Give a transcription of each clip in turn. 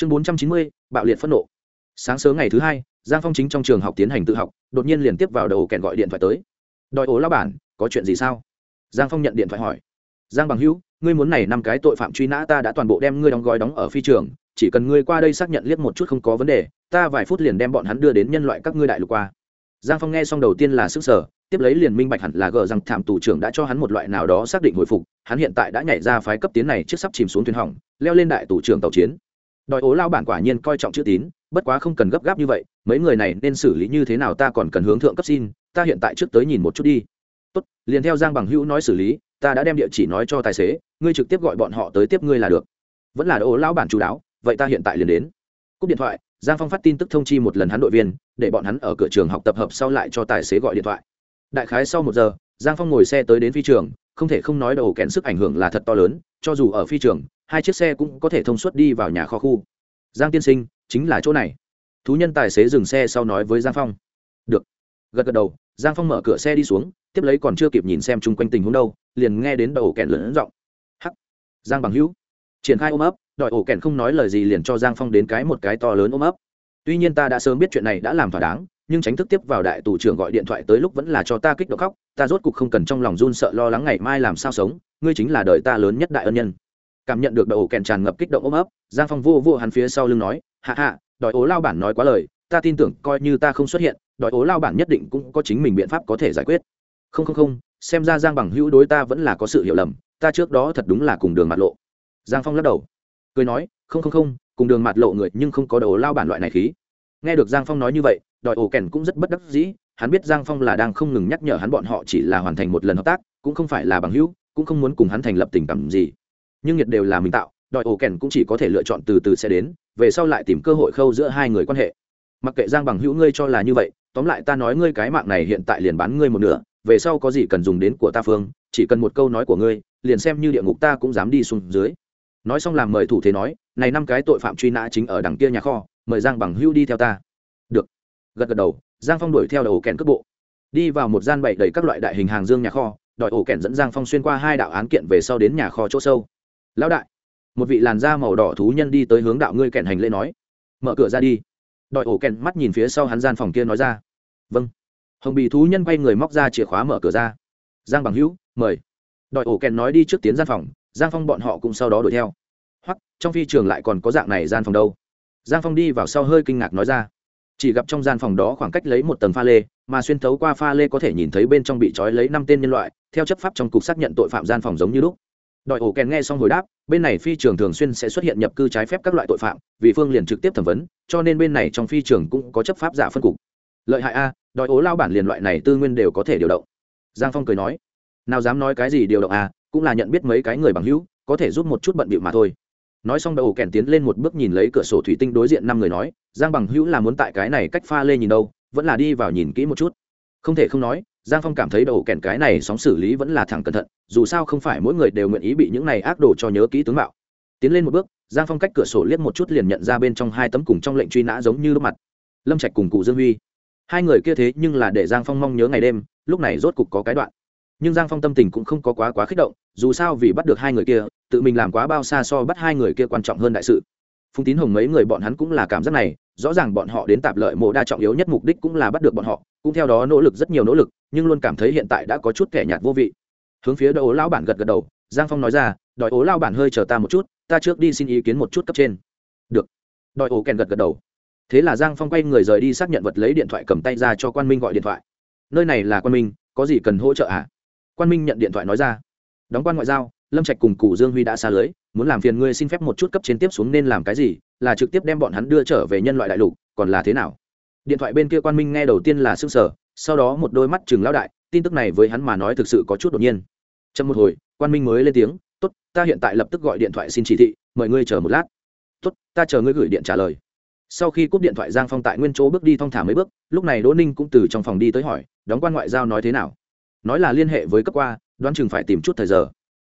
chương bốn trăm chín mươi, bạo liệt phẫn nộ. Sáng sớm ngày thứ hai, giang phong chính trong trường học tiến hành tự học, đột nhiên liền tiếp vào đầu kèn gọi điện thoại tới. Đòi ố lao bản, có chuyện gì sao? Giang phong nhận điện thoại hỏi. Giang bằng hữu, ngươi muốn này năm cái tội phạm truy nã ta đã toàn bộ đem ngươi đóng gói đóng ở phi trường, chỉ cần ngươi qua đây xác nhận liếc một chút không có vấn đề, ta vài phút liền đem bọn hắn đưa đến nhân loại các ngươi đại lục qua. Giang phong nghe xong đầu tiên là sức sở tiếp lấy liền minh bạch hẳn là gờ rằng thảm tù trưởng đã cho hắn một loại nào đó xác định hồi phục, hắn hiện tại đã nhảy ra phái cấp tiến này trước sắp chìm xuống thuyền hỏng, leo lên đại tù trưởng tàu chiến đòi ố lao bản quả nhiên coi trọng chữ tín, bất quá không cần gấp gáp như vậy, mấy người này nên xử lý như thế nào ta còn cần hướng thượng cấp xin, ta hiện tại trước tới nhìn một chút đi. Tốt, liền theo giang bằng hữu nói xử lý, ta đã đem địa chỉ nói cho tài xế, ngươi trực tiếp gọi bọn họ tới tiếp ngươi là được. Vẫn là ố lao bản chú đáo, vậy ta hiện tại liền đến. Cúp điện thoại, giang phong phát tin tức thông chi một lần hắn đội viên, để bọn hắn ở cửa trường học tập hợp sau lại cho tài xế gọi điện thoại. Đại khái sau một giờ, giang phong ngồi xe tới đến phi trường, không thể không nói đầu kèn sức ảnh hưởng là thật to lớn cho dù ở phi trường, hai chiếc xe cũng có thể thông suốt đi vào nhà kho khu. Giang tiên sinh, chính là chỗ này. Thú nhân tài xế dừng xe sau nói với giang phong. Được. Gật gật đầu, giang phong mở cửa xe đi xuống, tiếp lấy còn chưa kịp nhìn xem chung quanh tình huống đâu, liền nghe đến đầu kẹn lớn giọng. Hắc. Giang bằng hữu. Triển khai ôm ấp, đòi ổ kẹn không nói lời gì liền cho giang phong đến cái một cái to lớn ôm ấp. Tuy nhiên ta đã sớm biết chuyện này đã làm thỏa đáng nhưng tránh thức tiếp vào đại tù trưởng gọi điện thoại tới lúc vẫn là cho ta kích động khóc, ta rốt cục không cần trong lòng run sợ lo lắng ngày mai làm sao sống, ngươi chính là đời ta lớn nhất đại ân nhân. Cảm nhận được đầu kèn tràn ngập kích động ôm ấp, giang phong vô vô hắn phía sau lưng nói, hạ hạ, đòi ố lao bản nói quá lời, ta tin tưởng coi như ta không xuất hiện, đòi ố lao bản nhất định cũng có chính mình biện pháp có thể giải quyết. Không không không, xem ra giang bằng hữu đối ta vẫn là có sự hiểu lầm, ta trước đó thật đúng là cùng đường mặt lộ. Giang phong lắc đầu, cười nói, không không không, cùng đường mặt lộ người nhưng không có đầu lao bản loại này khí. Nghe được giang phong nói như vậy đòi ổ kèn cũng rất bất đắc dĩ, hắn biết giang phong là đang không ngừng nhắc nhở hắn bọn họ chỉ là hoàn thành một lần hợp tác, cũng không phải là bằng hữu, cũng không muốn cùng hắn thành lập tình cảm gì. Nhưng nhiệt đều là mình tạo, đòi ổ kèn cũng chỉ có thể lựa chọn từ từ sẽ đến, về sau lại tìm cơ hội khâu giữa hai người quan hệ. Mặc kệ giang bằng hữu ngươi cho là như vậy, tóm lại ta nói ngươi cái mạng này hiện tại liền bán ngươi một nửa, về sau có gì cần dùng đến của ta phương, chỉ cần một câu nói của ngươi, liền xem như địa ngục ta cũng dám đi xuống dưới. Nói xong làm mời thủ thế nói, này năm cái tội phạm truy nã chính ở đằng kia nhà kho, mời giang bằng hữu đi theo ta gật gật đầu, giang phong đuổi theo đầu kèn cước bộ. Đi vào một gian bậy đầy các loại đại hình hàng dương nhà kho, đòi ổ kèn dẫn giang phong xuyên qua hai đạo án kiện về sau đến nhà kho chỗ sâu. Lão đại. Một vị làn da màu đỏ thú nhân đi tới hướng đạo ngươi kèn hành lễ nói. Mở cửa ra đi. Đòi ổ kèn mắt nhìn phía sau hắn gian phòng kia nói ra. Vâng. Hồng bì thú nhân quay người móc ra chìa khóa mở cửa ra. Giang bằng hữu, mời. Đòi ổ kèn nói đi trước tiến gian phòng, giang phong bọn họ cũng sau đó đuổi theo. Hoặc trong phi trường lại còn có dạng này gian phòng đâu? Giang phong đi vào sau hơi kinh ngạc nói ra chỉ gặp trong gian phòng đó khoảng cách lấy một tầng pha lê, mà xuyên thấu qua pha lê có thể nhìn thấy bên trong bị trói lấy năm tên nhân loại, theo chấp pháp trong cục xác nhận tội phạm gian phòng giống như lúc. Đội ổ kèn nghe xong hồi đáp, bên này phi trường thường xuyên sẽ xuất hiện nhập cư trái phép các loại tội phạm, vì phương liền trực tiếp thẩm vấn, cho nên bên này trong phi trường cũng có chấp pháp giả phân cục. Lợi hại a, đội ố lao bản liền loại này tư nguyên đều có thể điều động. Giang phong cười nói, nào dám nói cái gì điều động a, cũng là nhận biết mấy cái người bằng hữu, có thể giúp một chút bận bịu mà thôi nói xong đầu kèn tiến lên một bước nhìn lấy cửa sổ thủy tinh đối diện năm người nói, giang bằng hữu là muốn tại cái này cách pha lê nhìn đâu, vẫn là đi vào nhìn kỹ một chút. Không thể không nói, giang phong cảm thấy đầu kèn cái này sóng xử lý vẫn là thẳng cẩn thận, dù sao không phải mỗi người đều nguyện ý bị những này ác đồ cho nhớ kỹ tướng mạo. Tiến lên một bước, giang phong cách cửa sổ liếc một chút liền nhận ra bên trong hai tấm cùng trong lệnh truy nã giống như lúc mặt. Lâm trạch cùng cụ dương huy. Hai người kia thế nhưng là để giang phong mong nhớ ngày đêm, lúc này rốt cục có cái đoạn nhưng giang phong tâm tình cũng không có quá quá kích động, dù sao vì bắt được hai người kia, tự mình làm quá bao xa so bắt hai người kia quan trọng hơn đại sự. Phùng tín hồng mấy người bọn hắn cũng là cảm giác này, rõ ràng bọn họ đến tạp lợi mộ đa trọng yếu nhất mục đích cũng là bắt được bọn họ, cũng theo đó nỗ lực rất nhiều nỗ lực, nhưng luôn cảm thấy hiện tại đã có chút kẻ nhạt vô vị. Hướng phía đội ố lao bản gật gật đầu, giang phong nói ra đòi ố lao bản hơi chờ ta một chút, ta trước đi xin ý kiến một chút cấp trên. Được. Đòi ố kèn gật gật đầu. Thế là giang phong quay người rời đi xác nhận vật lấy điện thoại cầm tay ra cho quan minh gọi điện thoại. Nơi này là quan minh, có gì cần hỗ trợ ạ à? Quan minh nhận điện thoại nói ra. Đóng quan ngoại giao, lâm trạch cùng cụ dương huy đã xa lưới, muốn làm phiền ngươi xin phép một chút cấp trên tiếp xuống nên làm cái gì, là trực tiếp đem bọn hắn đưa trở về nhân loại đại lục, còn là thế nào? Điện thoại bên kia quan minh nghe đầu tiên là xương sở sau đó một đôi mắt chừng lao đại, tin tức này với hắn mà nói thực sự có chút đột nhiên. Trong một hồi, quan minh mới lên tiếng, tốt, ta hiện tại lập tức gọi điện thoại xin chỉ thị, mời ngươi chờ một lát. Tốt, ta chờ ngươi gửi điện trả lời. Sau khi cúp điện thoại, giang phong tại nguyên chỗ bước đi thong thả mấy bước, lúc này đỗ ninh cũng từ trong phòng đi tới hỏi, đóng quan ngoại giao nói thế nào? Nói là liên hệ với cấp qua, đoán chừng phải tìm chút thời giờ.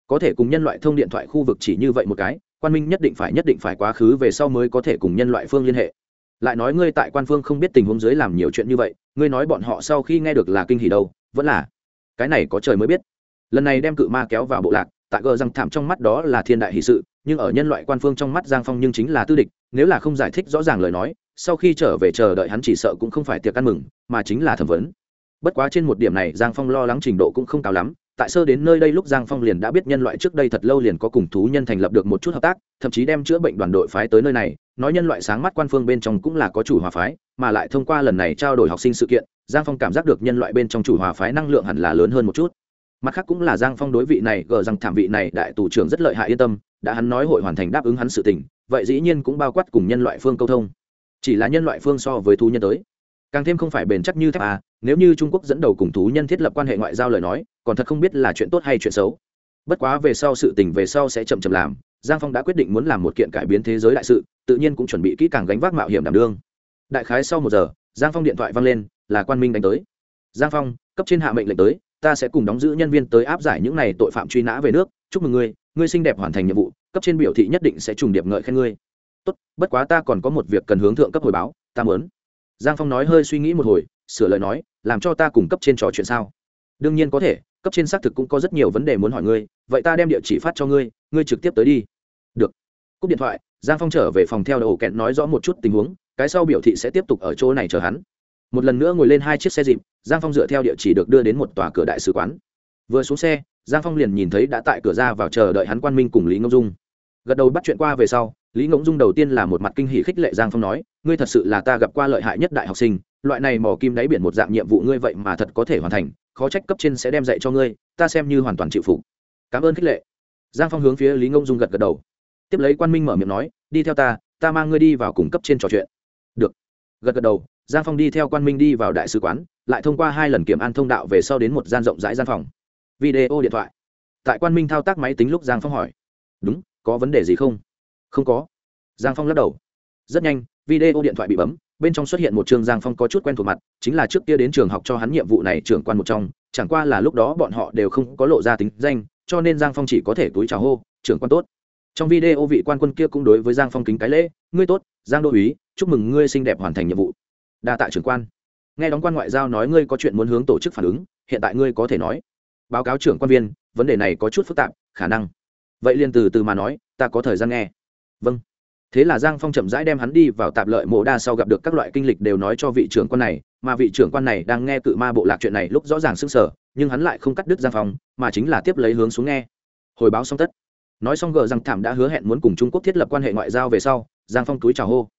Có thể cùng nhân loại thông điện thoại khu vực chỉ như vậy một cái, quan minh nhất định phải nhất định phải quá khứ về sau mới có thể cùng nhân loại phương liên hệ. Lại nói ngươi tại quan phương không biết tình huống dưới làm nhiều chuyện như vậy, ngươi nói bọn họ sau khi nghe được là kinh hỉ đâu, vẫn là. Cái này có trời mới biết. Lần này đem cự ma kéo vào bộ lạc, tại gờ rằng thảm trong mắt đó là thiên đại hỷ sự, nhưng ở nhân loại quan phương trong mắt giang phong nhưng chính là tư địch, nếu là không giải thích rõ ràng lời nói, sau khi trở về chờ đợi hắn chỉ sợ cũng không phải tiệc ăn mừng, mà chính là thẩm vấn bất quá trên một điểm này, giang phong lo lắng trình độ cũng không cao lắm. Tại sơ đến nơi đây lúc giang phong liền đã biết nhân loại trước đây thật lâu liền có cùng thú nhân thành lập được một chút hợp tác, thậm chí đem chữa bệnh đoàn đội phái tới nơi này. Nói nhân loại sáng mắt quan phương bên trong cũng là có chủ hòa phái, mà lại thông qua lần này trao đổi học sinh sự kiện, giang phong cảm giác được nhân loại bên trong chủ hòa phái năng lượng hẳn là lớn hơn một chút. Mặt khác cũng là giang phong đối vị này, gờ rằng thảm vị này, đại tù trưởng rất lợi hại yên tâm, đã hắn nói hội hoàn thành đáp ứng hắn sự tình, vậy dĩ nhiên cũng bao quát cùng nhân loại phương câu thông. Chỉ là nhân loại phương so với thú nhân tới càng thêm không phải bền chắc như thép à nếu như trung quốc dẫn đầu cùng thú nhân thiết lập quan hệ ngoại giao lời nói, còn thật không biết là chuyện tốt hay chuyện xấu. Bất quá về sau sự tình về sau sẽ chậm chậm làm, giang phong đã quyết định muốn làm một kiện cải biến thế giới đại sự, tự nhiên cũng chuẩn bị kỹ càng gánh vác mạo hiểm đảm đương. Đại khái sau một giờ, giang phong điện thoại văng lên, là quan minh đánh tới. Giang phong, cấp trên hạ mệnh lệnh tới, ta sẽ cùng đóng giữ nhân viên tới áp giải những này tội phạm truy nã về nước, chúc mừng ngươi ngươi xinh đẹp hoàn thành nhiệm vụ, cấp trên biểu thị nhất định sẽ trùng điệp ngợi khen ngươi. Tốt, bất quá ta còn có một việc cần hướng thượng cấp hồi báo, ta muốn giang phong nói hơi suy nghĩ một hồi, sửa lời nói, làm cho ta cùng cấp trên trò chuyện sao? Đương nhiên có thể, cấp trên xác thực cũng có rất nhiều vấn đề muốn hỏi ngươi, vậy ta đem địa chỉ phát cho ngươi ngươi trực tiếp tới đi. Được. Cúp điện thoại, giang phong trở về phòng theo đầu kẹn nói rõ một chút tình huống, cái sau biểu thị sẽ tiếp tục ở chỗ này chờ hắn. Một lần nữa ngồi lên hai chiếc xe dịp, giang phong dựa theo địa chỉ được đưa đến một tòa cửa đại sứ quán. Vừa xuống xe, giang phong liền nhìn thấy đã tại cửa ra vào chờ đợi hắn quan minh cùng lý ngông dung gật đầu bắt chuyện qua về sau, lý ngỗng dung đầu tiên là một mặt kinh hỷ khích lệ giang phong nói, ngươi thật sự là ta gặp qua lợi hại nhất đại học sinh, loại này mỏ kim đáy biển một dạng nhiệm vụ ngươi vậy mà thật có thể hoàn thành, khó trách cấp trên sẽ đem dạy cho ngươi, ta xem như hoàn toàn chịu phục. Cảm ơn khích lệ. Giang phong hướng phía lý ngông dung gật gật đầu. Tiếp lấy quan minh mở miệng nói, đi theo ta ta mang ngươi đi vào cùng cấp trên trò chuyện. Được. Gật gật đầu, giang phong đi theo quan minh đi vào đại sứ quán, lại thông qua hai lần kiểm an thông đạo về sau đến một gian rộng rãi gian phòng. Video điện thoại. Tại quan minh thao tác máy tính lúc giang phong hỏi, đúng có vấn đề gì không? Không có. Giang phong lắc đầu. Rất nhanh, video điện thoại bị bấm, bên trong xuất hiện một trường giang phong có chút quen thuộc mặt, chính là trước kia đến trường học cho hắn nhiệm vụ này trưởng quan một trong, chẳng qua là lúc đó bọn họ đều không có lộ ra tính danh, cho nên giang phong chỉ có thể túi chào hô, trưởng quan tốt. Trong video vị quan quân kia cũng đối với giang phong kính cái lễ, ngươi tốt, giang đô uý chúc mừng ngươi xinh đẹp hoàn thành nhiệm vụ. Đa tạ trưởng quan. Nghe đóng quan ngoại giao nói ngươi có chuyện muốn hướng tổ chức phản ứng, hiện tại ngươi có thể nói. Báo cáo trưởng quan viên, vấn đề này có chút phức tạp, khả năng vậy liền từ từ mà nói, ta có thời gian nghe. Vâng. Thế là giang phong chậm rãi đem hắn đi vào tạp lợi mộ đa sau gặp được các loại kinh lịch đều nói cho vị trưởng quan này, mà vị trưởng quan này đang nghe cự ma bộ lạc chuyện này lúc rõ ràng s ư n g sở nhưng hắn lại không cắt đứt giang phong, mà chính là tiếp lấy hướng xuống nghe. Hồi báo xong tất. Nói xong gờ rằng thảm đã hứa hẹn muốn cùng trung quốc thiết lập quan hệ ngoại giao về sau, giang phong túi chào hô.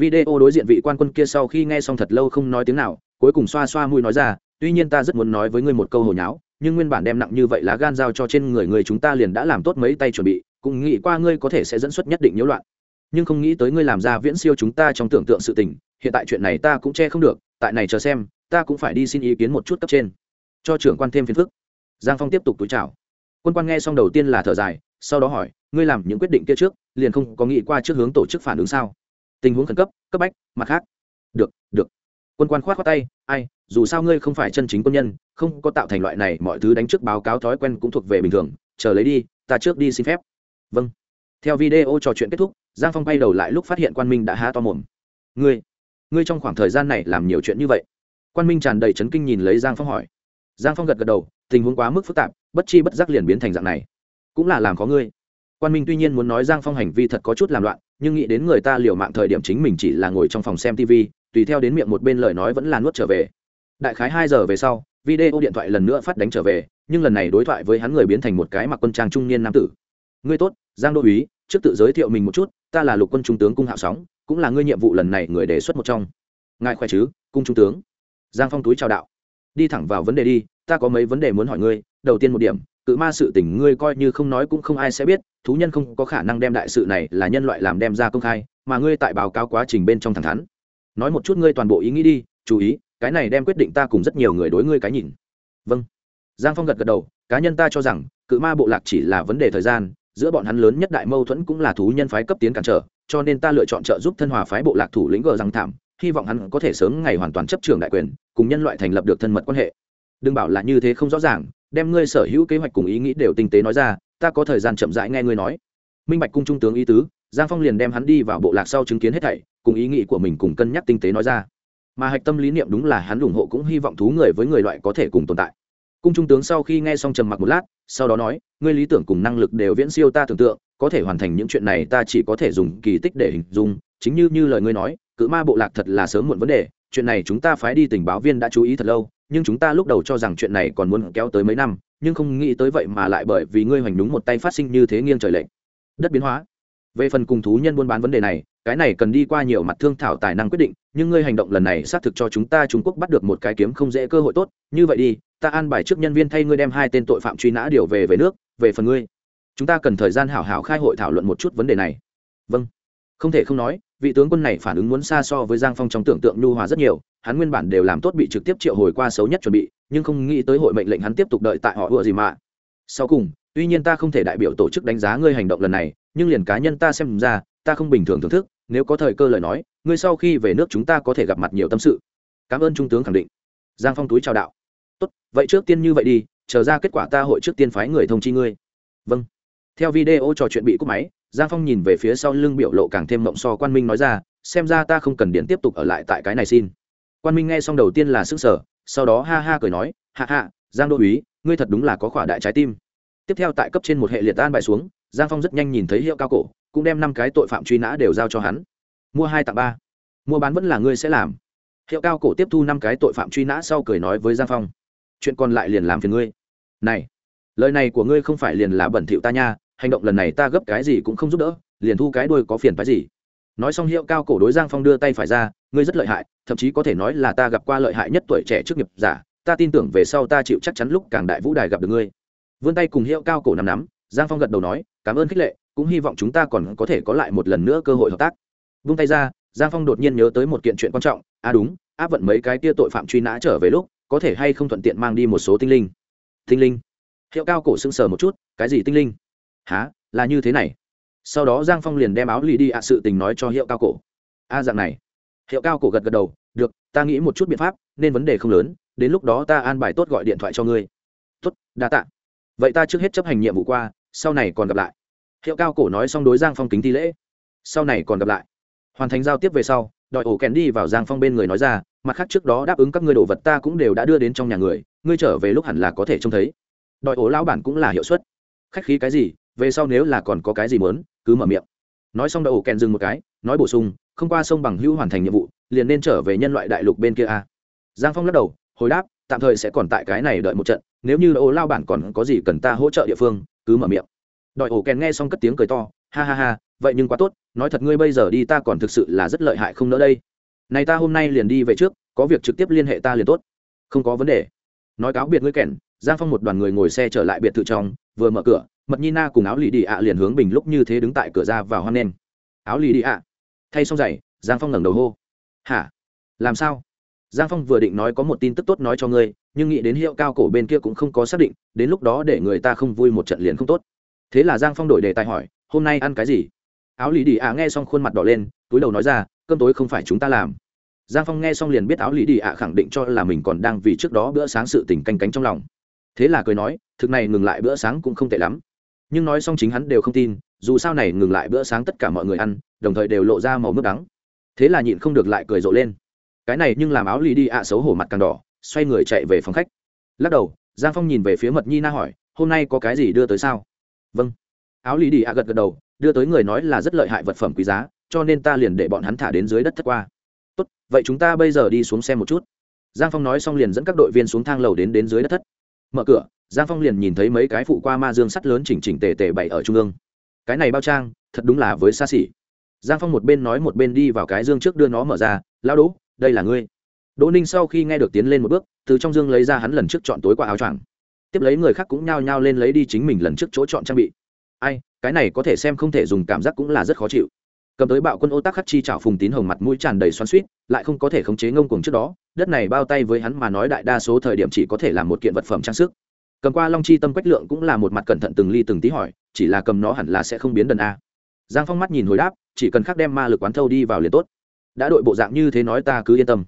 Video đối diện vị quan quân kia sau khi nghe xong thật lâu không nói tiếng nào, cuối cùng xoa xoa mũi nói ra, tuy nhiên ta rất muốn nói với ngươi một câu hồi nháo nhưng nguyên bản đem nặng như vậy lá gan giao cho trên người người chúng ta liền đã làm tốt mấy tay chuẩn bị, cũng nghĩ qua ngươi có thể sẽ dẫn xuất nhất định nhiễu loạn. Nhưng không nghĩ tới ngươi làm ra viễn siêu chúng ta trong tưởng tượng sự tình, hiện tại chuyện này ta cũng che không được, tại này chờ xem, ta cũng phải đi xin ý kiến một chút cấp trên. Cho trưởng quan thêm phiền phức. Giang phong tiếp tục túi chào. Quân quan nghe xong đầu tiên là thở dài, sau đó hỏi, ngươi làm những quyết định kia trước, liền không có nghĩ qua trước hướng tổ chức phản ứng sao? Tình huống khẩn cấp cấp bách, mặt khác. Được được. Quân quan khoát khoát tay, ai dù sao ngươi không phải chân chính quân nhân, không có tạo thành loại này, mọi thứ đánh trước báo cáo thói quen cũng thuộc về bình thường, chờ lấy đi, ta trước đi xin phép. Vâng. Theo video trò chuyện kết thúc, giang phong bay đầu lại lúc phát hiện quan minh đã há to mồm. Ngươi ngươi trong khoảng thời gian này làm nhiều chuyện như vậy? Quan minh tràn đầy chấn kinh nhìn lấy giang phong hỏi. Giang phong gật gật đầu, tình huống quá mức phức tạp, bất chi bất giác liền biến thành dạng này. Cũng là làm có ngươi. Quan minh tuy nhiên muốn nói giang phong hành vi thật có chút làm loạn, nhưng nghĩ đến người ta liều mạng thời điểm chính mình chỉ là ngồi trong phòng xem tv tùy theo đến miệng một bên lời nói vẫn là nuốt trở về đại khái hai giờ về sau, video điện thoại lần nữa phát đánh trở về, nhưng lần này đối thoại với hắn người biến thành một cái mặc quân trang trung niên nam tử. Ngươi tốt, giang đô úy, trước tự giới thiệu mình một chút, ta là lục quân trung tướng cung hạo sóng, cũng là ngươi nhiệm vụ lần này người đề xuất một trong. Ngài khỏe chứ, cung trung tướng? Giang phong túi chào đạo. Đi thẳng vào vấn đề đi, ta có mấy vấn đề muốn hỏi ngươi. Đầu tiên một điểm, cự ma sự tình ngươi coi như không nói cũng không ai sẽ biết, thú nhân không có khả năng đem đại sự này là nhân loại làm đem ra công khai, mà ngươi tại báo cáo quá trình bên trong thẳng thắn. Nói một chút ngươi toàn bộ ý nghĩ đi, chú ý cái này đem quyết định ta cùng rất nhiều người đối ngươi cái nhìn. Vâng. Giang phong gật gật đầu, cá nhân ta cho rằng, cự ma bộ lạc chỉ là vấn đề thời gian, giữa bọn hắn lớn nhất đại mâu thuẫn cũng là thú nhân phái cấp tiến cản trở, cho nên ta lựa chọn trợ giúp thân hòa phái bộ lạc thủ lĩnh gờ răng thảm, hy vọng hắn có thể sớm ngày hoàn toàn chấp trường đại quyền, cùng nhân loại thành lập được thân mật quan hệ. Đừng bảo là như thế không rõ ràng, đem ngươi sở hữu kế hoạch cùng ý nghĩ đều tinh tế nói ra, ta có thời gian chậm rãi nghe ngươi nói. Minh bạch cung trung tướng ý tứ, giang phong liền đem hắn đi vào bộ lạc sau chứng kiến hết thảy, cùng ý nghĩ của mình cùng cân nhắc tinh tế nói ra mà hạch tâm lý niệm đúng là hắn ủng hộ cũng hy vọng thú người với người loại có thể cùng tồn tại. Cung trung tướng sau khi nghe xong trầm mặc một lát, sau đó nói, ngươi lý tưởng cùng năng lực đều viễn siêu ta tưởng tượng, có thể hoàn thành những chuyện này ta chỉ có thể dùng kỳ tích để hình dung. Chính như như lời ngươi nói, cự ma bộ lạc thật là sớm muộn vấn đề, chuyện này chúng ta phái đi tình báo viên đã chú ý thật lâu, nhưng chúng ta lúc đầu cho rằng chuyện này còn muốn kéo tới mấy năm, nhưng không nghĩ tới vậy mà lại bởi vì ngươi hoành đúng một tay phát sinh như thế nghiêng trời lệnh đất biến hóa. Về phần cùng thú nhân buôn bán vấn đề này cái này cần đi qua nhiều mặt thương thảo tài năng quyết định, nhưng ngươi hành động lần này xác thực cho chúng ta trung quốc bắt được một cái kiếm không dễ cơ hội tốt, như vậy đi, ta an bài trước nhân viên thay ngươi đem hai tên tội phạm truy nã điều về về nước, về phần ngươi. Chúng ta cần thời gian hảo hảo khai hội thảo luận một chút vấn đề này. Vâng. Không thể không nói, vị tướng quân này phản ứng muốn xa so với giang phong trong tưởng tượng nhu hòa rất nhiều, hắn nguyên bản đều làm tốt bị trực tiếp triệu hồi qua xấu nhất chuẩn bị, nhưng không nghĩ tới hội mệnh lệnh hắn tiếp tục đợi tại họ ùa gì mà. Sau cùng tuy nhiên ta không thể đại biểu tổ chức đánh giá ngươi hành động lần này, nhưng liền cá nhân ta xem ra, ta không bình thường thưởng thức, nếu có thời cơ lời nói, ngươi sau khi về nước chúng ta có thể gặp mặt nhiều tâm sự. Cảm ơn trung tướng khẳng định. Giang phong túi chào đạo. Tốt, vậy trước tiên như vậy đi, chờ ra kết quả ta hội trước tiên phái người thông chi ngươi. Vâng. Theo video trò chuyện bị cúp máy, giang phong nhìn về phía sau lưng biểu lộ càng thêm mộng so quan minh nói ra, xem ra ta không cần điện tiếp tục ở lại tại cái này xin. Quan minh nghe xong đầu tiên là sức sở sau đó ha ha cười nói hạ hạ giang đô uý ngươi thật đúng là có khỏa đại trái tim tiếp theo tại cấp trên một hệ liệt an bài xuống, giang phong rất nhanh nhìn thấy hiệu cao cổ, cũng đem năm cái tội phạm truy nã đều giao cho hắn. Mua hai tặng ba. Mua bán vẫn là ngươi sẽ làm. Hiệu cao cổ tiếp thu năm cái tội phạm truy nã sau cười nói với giang phong. Chuyện còn lại liền làm phiền ngươi. Này, lời này của ngươi không phải liền là bẩn thỉu ta nha, hành động lần này ta gấp cái gì cũng không giúp đỡ, liền thu cái đuôi có phiền phái gì. Nói xong hiệu cao cổ đối giang phong đưa tay phải ra, ngươi rất lợi hại, thậm chí có thể nói là ta gặp qua lợi hại nhất tuổi trẻ trước nghiệp giả, ta tin tưởng về sau ta chịu chắc chắn lúc càng đại vũ đài gặp được ngươi vươn tay cùng hiệu cao cổ nắm nắm, giang phong gật đầu nói, cảm ơn khích lệ, cũng hy vọng chúng ta còn có thể có lại một lần nữa cơ hội hợp tác. Vung tay ra, giang phong đột nhiên nhớ tới một kiện chuyện quan trọng à đúng, áp vận mấy cái tia tội phạm truy nã trở về lúc, có thể hay không thuận tiện mang đi một số tinh linh. Tinh linh? Hiệu cao cổ sưng sờ một chút, cái gì tinh linh? Há là như thế này. Sau đó giang phong liền đem áo lì đi ạ sự tình nói cho hiệu cao cổ. A, dạng này. Hiệu cao cổ gật gật đầu, được, ta nghĩ một chút biện pháp, nên vấn đề không lớn, đến lúc đó ta an bài tốt gọi điện thoại cho ngươi. Tốt, đa tạ vậy ta trước hết chấp hành nhiệm vụ qua, sau này còn gặp lại. Hiệu cao cổ nói xong đối giang phong kính thi lễ. Sau này còn gặp lại. Hoàn thành giao tiếp về sau đòi ổ kèn đi vào giang phong bên người nói ra, mặt khác trước đó đáp ứng các ngươi đồ vật ta cũng đều đã đưa đến trong nhà người, ngươi trở về lúc hẳn là có thể trông thấy. Đòi ổ lao bản cũng là hiệu suất. Khách khí cái gì, về sau nếu là còn có cái gì muốn, cứ mở miệng. Nói xong đòi ổ kèn dừng một cái, nói bổ sung, không qua sông bằng hữu hoàn thành nhiệm vụ, liền nên trở về nhân loại đại lục bên kia a. Giang phong lắc đầu, hồi đáp tạm thời sẽ còn tại cái này đợi một trận, nếu như ô lao bản còn có gì cần ta hỗ trợ địa phương, cứ mở miệng. Đòi ổ kèn nghe xong cất tiếng cười to, ha ha ha, vậy nhưng quá tốt, nói thật ngươi bây giờ đi ta còn thực sự là rất lợi hại không nỡ đây. Này ta hôm nay liền đi về trước, có việc trực tiếp liên hệ ta liền tốt. Không có vấn đề. Nói cáo biệt ngươi kèn, giang phong một đoàn người ngồi xe trở lại biệt thự trong, vừa mở cửa, mật nhi na cùng áo lì đi ạ liền hướng bình lúc như thế đứng tại cửa ra vào hoan nen áo lì đi ạ. Thay xong giày, giang phong ngẩng đầu hô. Hả? Làm sao? Giang phong vừa định nói có một tin tức tốt nói cho ngươi, nhưng nghĩ đến hiệu cao cổ bên kia cũng không có xác định, đến lúc đó để người ta không vui một trận liền không tốt. Thế là giang phong đổi đề tài hỏi, hôm nay ăn cái gì? Áo lì đi ạ nghe xong khuôn mặt đỏ lên, túi đầu nói ra, cơm tối không phải chúng ta làm. Giang phong nghe xong liền biết áo lì đi ạ khẳng định cho là mình còn đang vì trước đó bữa sáng sự tình canh cánh trong lòng. Thế là cười nói, thực này ngừng lại bữa sáng cũng không tệ lắm. Nhưng nói xong chính hắn đều không tin, dù sao này ngừng lại bữa sáng tất cả mọi người ăn, đồng thời đều lộ ra màu nước đắng. Thế là nhịn không được lại cười rộ lên cái này nhưng làm áo lì đi ạ xấu hổ mặt càng đỏ, xoay người chạy về phòng khách. Lắc đầu, giang phong nhìn về phía mật nhi na hỏi, hôm nay có cái gì đưa tới sao? Vâng. Áo lì đi ạ gật gật đầu, đưa tới người nói là rất lợi hại vật phẩm quý giá, cho nên ta liền để bọn hắn thả đến dưới đất thất qua. Tốt, vậy chúng ta bây giờ đi xuống xem một chút. Giang phong nói xong liền dẫn các đội viên xuống thang lầu đến đến dưới đất thất. Mở cửa, giang phong liền nhìn thấy mấy cái phụ qua ma dương sắt lớn chỉnh chỉnh tề tề bày ở trung ương. Cái này bao trang, thật đúng là với xa xỉ. Giang phong một bên nói một bên đi vào cái dương trước đưa nó mở ra lao đỗ đây là ngươi. Đỗ ninh sau khi nghe được tiến lên một bước, từ trong dương lấy ra hắn lần trước chọn tối qua áo choàng. Tiếp lấy người khác cũng nhao nhao lên lấy đi chính mình lần trước chỗ chọn trang bị. Ai, cái này có thể xem không thể dùng, cảm giác cũng là rất khó chịu. Cầm tới bạo quân ô tắc khắc chi chảo phùng tín hồng mặt mũi tràn đầy xoắn suýt lại không có thể khống chế ngông cuồng trước đó, đất này bao tay với hắn mà nói đại đa số thời điểm chỉ có thể là một kiện vật phẩm trang sức. Cầm qua long chi tâm quách lượng cũng là một mặt cẩn thận từng ly từng tí hỏi, chỉ là cầm nó hẳn là sẽ không biến đần a. Giang phong mắt nhìn hồi đáp, chỉ cần khắc đem ma lực quán thâu đi vào liền tốt đã đội bộ dạng như thế nói ta cứ yên tâm.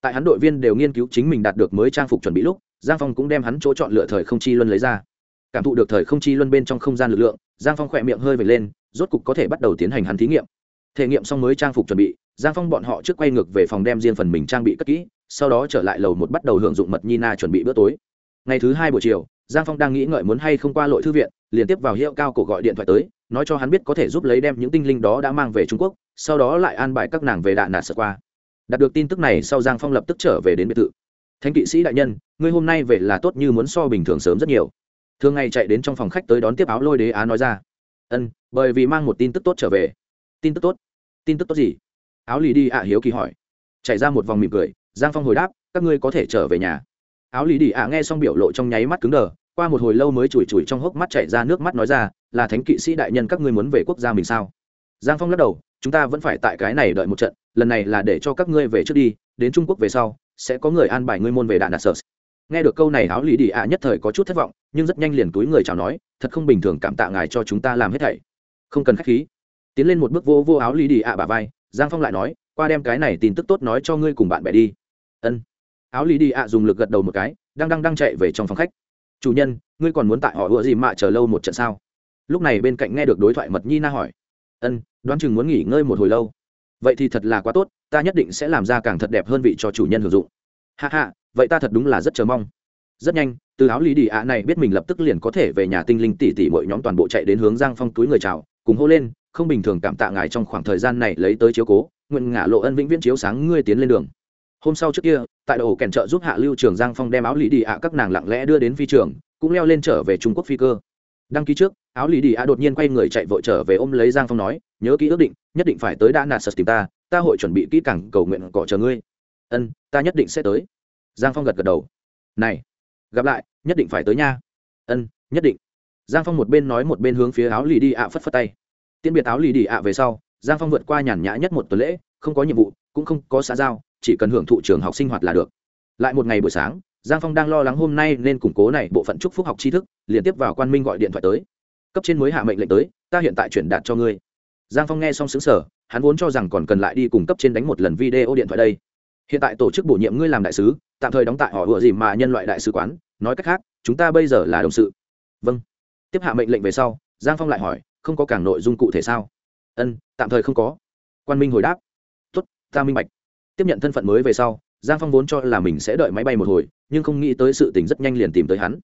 Tại hắn đội viên đều nghiên cứu chính mình đạt được mới trang phục chuẩn bị lúc, giang phong cũng đem hắn chỗ chọn lựa thời không chi luân lấy ra. Cảm thụ được thời không chi luân bên trong không gian lực lượng, giang phong khỏe miệng hơi vệt lên, rốt cục có thể bắt đầu tiến hành hắn thí nghiệm. Thể nghiệm xong mới trang phục chuẩn bị, giang phong bọn họ trước quay ngược về phòng đem riêng phần mình trang bị cất kỹ, sau đó trở lại lầu một bắt đầu hưởng dụng mật nhi na chuẩn bị bữa tối. Ngày thứ hai buổi chiều, giang phong đang nghĩ ngợi muốn hay không qua lội thư viện, liền tiếp vào hiệu cao cổ gọi điện thoại tới nói cho hắn biết có thể giúp lấy đem những tinh linh đó đã mang về trung quốc, sau đó lại an bài các nàng về đạn nạt sợ qua. Đạt được tin tức này, sau giang phong lập tức trở về đến biệt thự. Thánh kỵ sĩ đại nhân, ngươi hôm nay về là tốt như muốn so bình thường sớm rất nhiều. Thường ngày chạy đến trong phòng khách tới đón tiếp áo lôi đế á nói ra. Ân, bởi vì mang một tin tức tốt trở về. Tin tức tốt? Tin tức tốt gì? Áo lì đi ạ hiếu kỳ hỏi. Chạy ra một vòng mỉm cười, giang phong hồi đáp, các ngươi có thể trở về nhà. Áo lì đi ạ nghe xong biểu lộ trong nháy mắt cứng đờ qua một hồi lâu mới chùi chùi trong hốc mắt chảy ra nước mắt nói ra, là thánh kỵ sĩ đại nhân các ngươi muốn về quốc gia mình sao? Giang phong lắc đầu, chúng ta vẫn phải tại cái này đợi một trận, lần này là để cho các ngươi về trước đi, đến trung quốc về sau, sẽ có người an bài ngươi môn về đạn đạt sở nghe được câu này áo lì đi ạ nhất thời có chút thất vọng, nhưng rất nhanh liền túi người chào nói, thật không bình thường cảm tạ ngài cho chúng ta làm hết thảy. Không cần khách khí. Tiến lên một bước vô vô áo lì đi ạ bà vai, giang phong lại nói, qua đem cái này tin tức tốt nói cho ngươi cùng bạn bè đi. Ân. Áo lì đi ạ dùng lực gật đầu một cái, đang đang đang chạy về trong phòng khách chủ nhân, ngươi còn muốn tại họ ựa gì mạ chờ lâu một trận sao? Lúc này bên cạnh nghe được đối thoại mật nhi na hỏi. Ân, đoán chừng muốn nghỉ ngơi một hồi lâu. Vậy thì thật là quá tốt, ta nhất định sẽ làm ra càng thật đẹp hơn vị cho chủ nhân hưởng dụng. Hạ hạ vậy ta thật đúng là rất chờ mong. Rất nhanh, từ áo lý đi ạ này biết mình lập tức liền có thể về nhà tinh linh tỉ tỉ mọi nhóm toàn bộ chạy đến hướng giang phong túi người chào, cùng hô lên, không bình thường cảm tạ ngài trong khoảng thời gian này lấy tới chiếu cố, nguyện ngả lộ ân vĩnh viễn chiếu sáng ngươi tiến lên đường. Hôm sau trước kia tại đầu kèn trợ giúp hạ lưu trường giang phong đem áo lý đi ạ các nàng lặng lẽ đưa đến phi trường, cũng leo lên trở về trung quốc phi cơ. Đăng ký trước, áo lý đi ạ đột nhiên quay người chạy vội trở về ôm lấy giang phong nói, nhớ kỹ ước định, nhất định phải tới đã nạt sật tìm ta ta hội chuẩn bị kỹ càng cầu nguyện cỏ chờ ngươi. Ân, ta nhất định sẽ tới. Giang phong gật gật đầu. Này, gặp lại, nhất định phải tới nha. Ân, nhất định. Giang phong một bên nói một bên hướng phía áo lì đi ạ phất phất tay. Tiễn biệt áo lì đi ạ về sau, giang phong vượt qua nhàn nhã nhất một tuần lễ, không có nhiệm vụ, cũng không có xã giao chỉ cần hưởng thụ trường học sinh hoạt là được. Lại một ngày buổi sáng, giang phong đang lo lắng hôm nay nên củng cố này bộ phận chúc phúc học tri thức, liền tiếp vào quan minh gọi điện thoại tới. Cấp trên mới hạ mệnh lệnh tới, ta hiện tại chuyển đạt cho ngươi. Giang phong nghe xong xứng sở hắn vốn cho rằng còn cần lại đi cùng cấp trên đánh một lần video điện thoại đây. Hiện tại tổ chức bổ nhiệm ngươi làm đại sứ, tạm thời đóng tại họ vừa gì mà nhân loại đại sứ quán, nói cách khác, chúng ta bây giờ là đồng sự. Vâng. Tiếp hạ mệnh lệnh về sau, giang phong lại hỏi, không có cảng nội dung cụ thể sao? Ân, tạm thời không có. Quan minh hồi đáp tuất ta minh bạch tiếp nhận thân phận mới về sau, giang phong vốn cho là mình sẽ đợi máy bay một hồi, nhưng không nghĩ tới sự tình rất nhanh liền tìm tới hắn.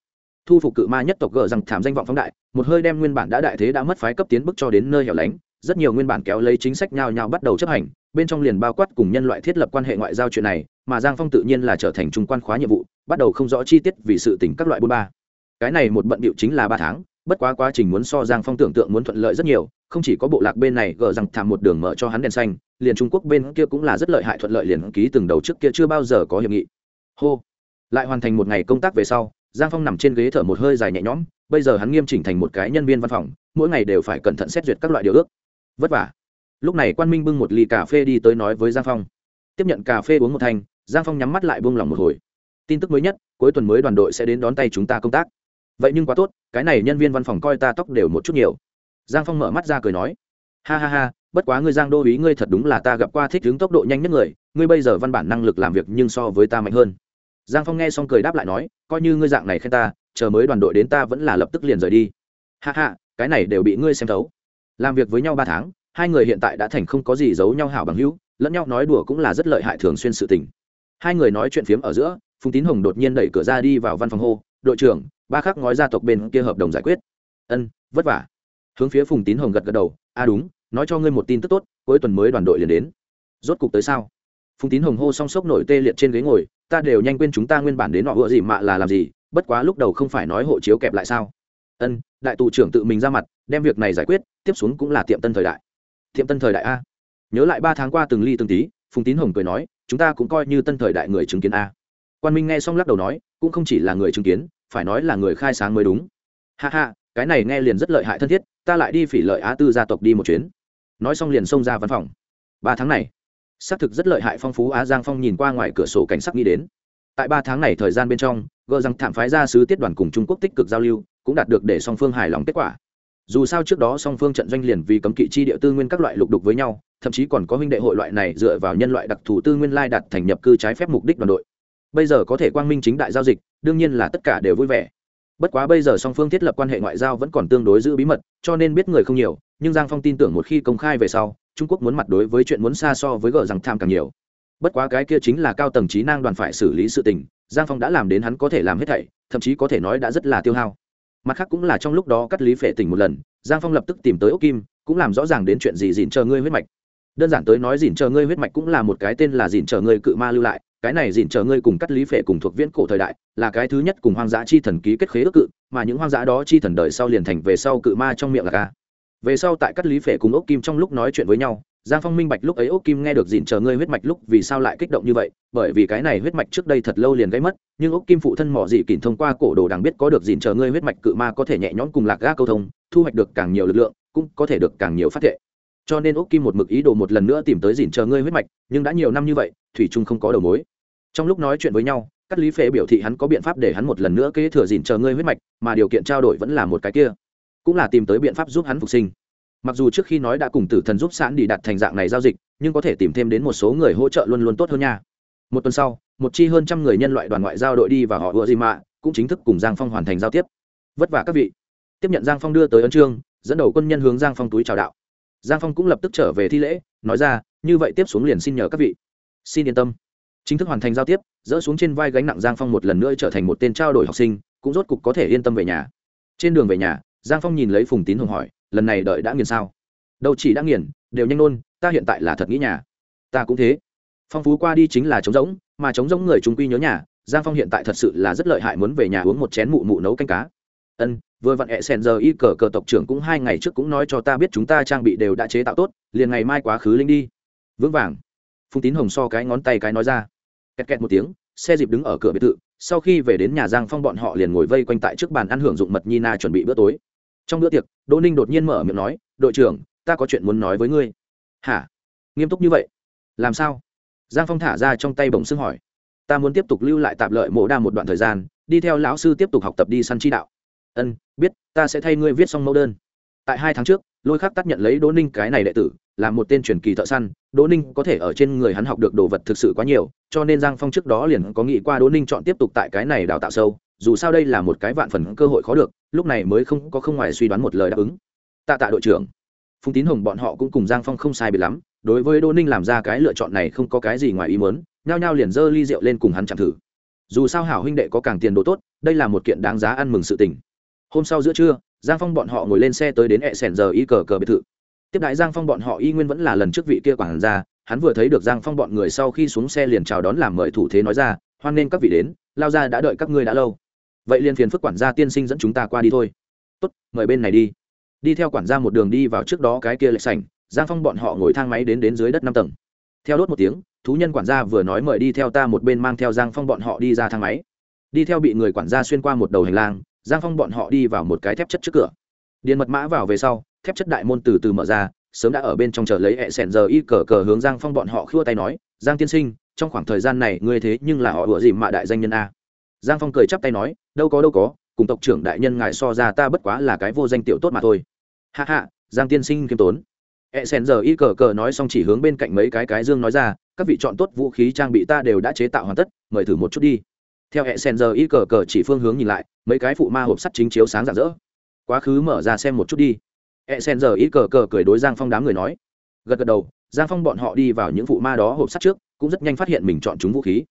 Thu phục cự ma nhất tộc gờ rằng thảm danh vọng phóng đại, một hơi đem nguyên bản đã đại thế đã mất phái cấp tiến bức cho đến nơi hẻo lánh, rất nhiều nguyên bản kéo lấy chính sách nhao nhao bắt đầu chấp hành, bên trong liền bao quát cùng nhân loại thiết lập quan hệ ngoại giao chuyện này, mà giang phong tự nhiên là trở thành trung quan khóa nhiệm vụ, bắt đầu không rõ chi tiết vì sự tỉnh các loại bôn ba. Cái này một bận điệu chính là ba tháng bất quá quá trình muốn so giang phong tưởng tượng muốn thuận lợi rất nhiều, không chỉ có bộ lạc bên này gờ rằng thảm một đường mở cho hắn đèn xanh, liền trung quốc bên kia cũng là rất lợi hại thuận lợi liền ký từng đầu trước kia chưa bao giờ có hiệp nghị. Hô! Lại hoàn thành một ngày công tác về sau, giang phong nằm trên ghế thở một hơi dài nhẹ nhõm, bây giờ hắn nghiêm chỉnh thành một cái nhân viên văn phòng, mỗi ngày đều phải cẩn thận xét duyệt các loại điều ước. Vất vả. Lúc này quan minh bưng một ly cà phê đi tới nói với giang phong. Tiếp nhận cà phê uống một thanh, giang phong nhắm mắt lại buông lỏng một hồi. Tin tức mới nhất, cuối tuần mới đoàn đội sẽ đến đón tay chúng ta công tác vậy nhưng quá tốt, cái này nhân viên văn phòng coi ta tóc đều một chút nhiều. Giang phong mở mắt ra cười nói, ha ha ha, bất quá ngươi giang đô ý ngươi thật đúng là ta gặp qua thích đứng tốc độ nhanh nhất người, ngươi bây giờ văn bản năng lực làm việc nhưng so với ta mạnh hơn. Giang phong nghe xong cười đáp lại nói, coi như ngươi dạng này khen ta, chờ mới đoàn đội đến ta vẫn là lập tức liền rời đi. Ha ha, cái này đều bị ngươi xem thấu. Làm việc với nhau ba tháng, hai người hiện tại đã thành không có gì giấu nhau hảo bằng hữu, lẫn nhau nói đùa cũng là rất lợi hại thường xuyên sự tình. Hai người nói chuyện phiếm ở giữa, phùng tín hồng đột nhiên đẩy cửa ra đi vào văn phòng hô, đội trưởng ba khắc ngói gia tộc bên kia hợp đồng giải quyết. Ân, vất vả. Hướng phía phùng tín hồng gật gật đầu, a à đúng, nói cho ngươi một tin tức tốt, cuối tuần mới đoàn đội liền đến. Rốt cục tới sao? Phùng tín hồng hô song sốc nổi tê liệt trên ghế ngồi, ta đều nhanh quên chúng ta nguyên bản đến nọ vựa gì mạ là làm gì, bất quá lúc đầu không phải nói hộ chiếu kẹp lại sao? Ân, đại tù trưởng tự mình ra mặt, đem việc này giải quyết, tiếp xuống cũng là tiệm tân thời đại. Tiệm tân thời đại a? Nhớ lại ba tháng qua từng ly từng tí, phùng tín hồng cười nói, chúng ta cũng coi như tân thời đại người chứng kiến a. Quan minh nghe xong lắc đầu nói, cũng không chỉ là người chứng kiến phải nói là người khai sáng mới đúng. Ha ha, cái này nghe liền rất lợi hại thân thiết, ta lại đi phỉ lợi á tư gia tộc đi một chuyến. Nói xong liền xông ra văn phòng. Ba tháng này, xác thực rất lợi hại phong phú á giang phong nhìn qua ngoài cửa sổ cảnh sắc nghĩ đến. Tại ba tháng này thời gian bên trong gợ rằng thảm phái ra sứ tiết đoàn cùng trung quốc tích cực giao lưu, cũng đạt được để song phương hài lòng kết quả. Dù sao trước đó song phương trận doanh liền vì cấm kỵ chi địa tư nguyên các loại lục đục với nhau, thậm chí còn có huynh đệ hội loại này dựa vào nhân loại đặc thù tư nguyên lai đặt thành nhập cư trái phép mục đích đoàn đội. Bây giờ có thể quang minh chính đại giao dịch đương nhiên là tất cả đều vui vẻ. Bất quá bây giờ song phương thiết lập quan hệ ngoại giao vẫn còn tương đối giữ bí mật, cho nên biết người không nhiều, nhưng giang phong tin tưởng một khi công khai về sau, trung quốc muốn mặt đối với chuyện muốn xa so với gờ rằng tham càng nhiều. Bất quá cái kia chính là cao tầng trí năng đoàn phải xử lý sự tình, giang phong đã làm đến hắn có thể làm hết thảy, thậm chí có thể nói đã rất là tiêu hao. Mặt khác cũng là trong lúc đó cắt lý phệ tỉnh một lần, giang phong lập tức tìm tới ốc kim, cũng làm rõ ràng đến chuyện gì dìn chờ ngươi huyết mạch. Đơn giản tới nói dìn chờ ngươi huyết mạch cũng là một cái tên là dìn chờ ngươi cự ma lưu lại cái này dịn chờ ngươi cùng cắt lý phệ cùng thuộc viễn cổ thời đại, là cái thứ nhất cùng hoang dã chi thần ký kết khế ước cự, mà những hoang dã đó chi thần đời sau liền thành về sau cự ma trong miệng là ca. Về sau tại cắt lý phệ cùng ốc kim trong lúc nói chuyện với nhau, giang phong minh bạch lúc ấy ốc kim nghe được dịn chờ ngươi huyết mạch lúc vì sao lại kích động như vậy, bởi vì cái này huyết mạch trước đây thật lâu liền gây mất, nhưng ốc kim phụ thân mỏ dị kỉnh thông qua cổ đồ đằng biết có được dịn chờ ngươi huyết mạch cự ma có thể nhẹ nhõm cùng lạc ga câu thông, thu hoạch được càng nhiều lực lượng, cũng có thể được càng nhiều phát thệ. Cho nên ốc kim một mực ý đồ một lần nữa tìm tới dịn chờ ngươi huyết mạch, nhưng đã nhiều năm như vậy, thủy trung không có đầu mối trong lúc nói chuyện với nhau các lý phế biểu thị hắn có biện pháp để hắn một lần nữa kế thừa dìn chờ ngươi huyết mạch, mà điều kiện trao đổi vẫn là một cái kia. Cũng là tìm tới biện pháp giúp hắn phục sinh. Mặc dù trước khi nói đã cùng tử thần giúp sẵn đi đặt thành dạng này giao dịch, nhưng có thể tìm thêm đến một số người hỗ trợ luôn luôn tốt hơn nha. Một tuần sau, một chi hơn trăm người nhân loại đoàn ngoại giao đội đi và họ ựa gì mạ cũng chính thức cùng giang phong hoàn thành giao tiếp. Vất vả các vị. Tiếp nhận giang phong đưa tới ấn trương dẫn đầu quân nhân hướng giang phong túi chào đạo. Giang phong cũng lập tức trở về thi lễ, nói ra, như vậy tiếp xuống liền xin nhờ các vị. Xin yên tâm chính thức hoàn thành giao tiếp, dỡ xuống trên vai gánh nặng giang phong một lần nữa trở thành một tên trao đổi học sinh, cũng rốt cục có thể yên tâm về nhà. Trên đường về nhà, giang phong nhìn lấy phùng tín hồng hỏi, lần này đợi đã nghiền sao? Đâu chỉ đã nghiền, đều nhanh nôn ta hiện tại là thật nghĩ nhà. Ta cũng thế. Phong phú qua đi chính là trống rỗng, mà trống rỗng người chúng quy nhớ nhà, giang phong hiện tại thật sự là rất lợi hại muốn về nhà uống một chén mụ mụ nấu canh cá. Ân, vừa vặn hẹ sen giờ y cờ cờ tộc trưởng cũng hai ngày trước cũng nói cho ta biết chúng ta trang bị đều đã chế tạo tốt, liền ngày mai quá khứ linh đi. Vững vàng. Phùng tín hồng so cái ngón tay cái nói ra kẹt kẹt một tiếng, xe dịp đứng ở cửa biệt thự, sau khi về đến nhà giang phong bọn họ liền ngồi vây quanh tại trước bàn ăn hưởng dụng mật nhi na chuẩn bị bữa tối. Trong bữa tiệc, đỗ ninh đột nhiên mở miệng nói, đội trưởng, ta có chuyện muốn nói với ngươi. Hả? Nghiêm túc như vậy? Làm sao? Giang phong thả ra trong tay bồng xưng hỏi. Ta muốn tiếp tục lưu lại tạp lợi mộ đa một đoạn thời gian, đi theo lão sư tiếp tục học tập đi săn chi đạo. Ân, biết, ta sẽ thay ngươi viết xong mẫu đơn. Tại hai tháng trước lôi khắc tắt nhận lấy đỗ ninh cái này đệ tử, là một tên truyền kỳ thợ săn, đỗ ninh có thể ở trên người hắn học được đồ vật thực sự quá nhiều, cho nên giang phong trước đó liền có nghĩ qua đỗ ninh chọn tiếp tục tại cái này đào tạo sâu, dù sao đây là một cái vạn phần cơ hội khó được, lúc này mới không có không ngoài suy đoán một lời đáp ứng. Tạ tạ đội trưởng. Phùng tín hồng bọn họ cũng cùng giang phong không sai biệt lắm, đối với đỗ ninh làm ra cái lựa chọn này không có cái gì ngoài ý muốn, nhao nhao liền dơ ly rượu lên cùng hắn chạm thử. Dù sao hảo huynh đệ có càng tiền đồ tốt, đây là một kiện đáng giá ăn mừng sự tình. Hôm sau giữa trưa giang phong bọn họ ngồi lên xe tới đến hẹ sẻn giờ y cờ cờ biệt thự. Tiếp đại giang phong bọn họ y nguyên vẫn là lần trước vị kia quản ra hắn vừa thấy được giang phong bọn người sau khi xuống xe liền chào đón làm mời thủ thế nói ra, hoan nghênh các vị đến, lao ra đã đợi các ngươi đã lâu. Vậy liền phiền phức quản gia tiên sinh dẫn chúng ta qua đi thôi. Tốt, mời bên này đi. Đi theo quản gia một đường đi vào trước đó cái kia lệch sảnh, giang phong bọn họ ngồi thang máy đến đến dưới đất năm tầng. Theo đốt một tiếng, thú nhân quản gia vừa nói mời đi theo ta một bên mang theo giang phong bọn họ đi ra thang máy. Đi theo bị người quản gia xuyên qua một đầu hành lang giang phong bọn họ đi vào một cái thép chất trước cửa. Điền mật mã vào về sau, thép chất đại môn từ từ mở ra, sớm đã ở bên trong chờ lấy hẹ sẻn giờ y cờ cờ hướng giang phong bọn họ khua tay nói, giang tiên sinh, trong khoảng thời gian này ngươi thế nhưng là họ ủa gì mạ đại danh nhân a? Giang phong cười chắp tay nói, đâu có đâu có, cùng tộc trưởng đại nhân ngài so ra ta bất quá là cái vô danh tiểu tốt mà thôi. Hạ hạ giang tiên sinh kiêm tốn. E sen giờ y cờ cờ nói xong chỉ hướng bên cạnh mấy cái cái dương nói ra, các vị chọn tốt vũ khí trang bị ta đều đã chế tạo hoàn tất, mời thử một chút đi theo hệ sen giờ y cờ cờ chỉ phương hướng nhìn lại, mấy cái phụ ma hộp sắt chính chiếu sáng rạng rỡ. Quá khứ mở ra xem một chút đi. Hệ sen giờ y cờ cờ cười đối giang phong đám người nói. Gật gật đầu, giang phong bọn họ đi vào những phụ ma đó hộp sắt trước, cũng rất nhanh phát hiện mình chọn chúng vũ khí.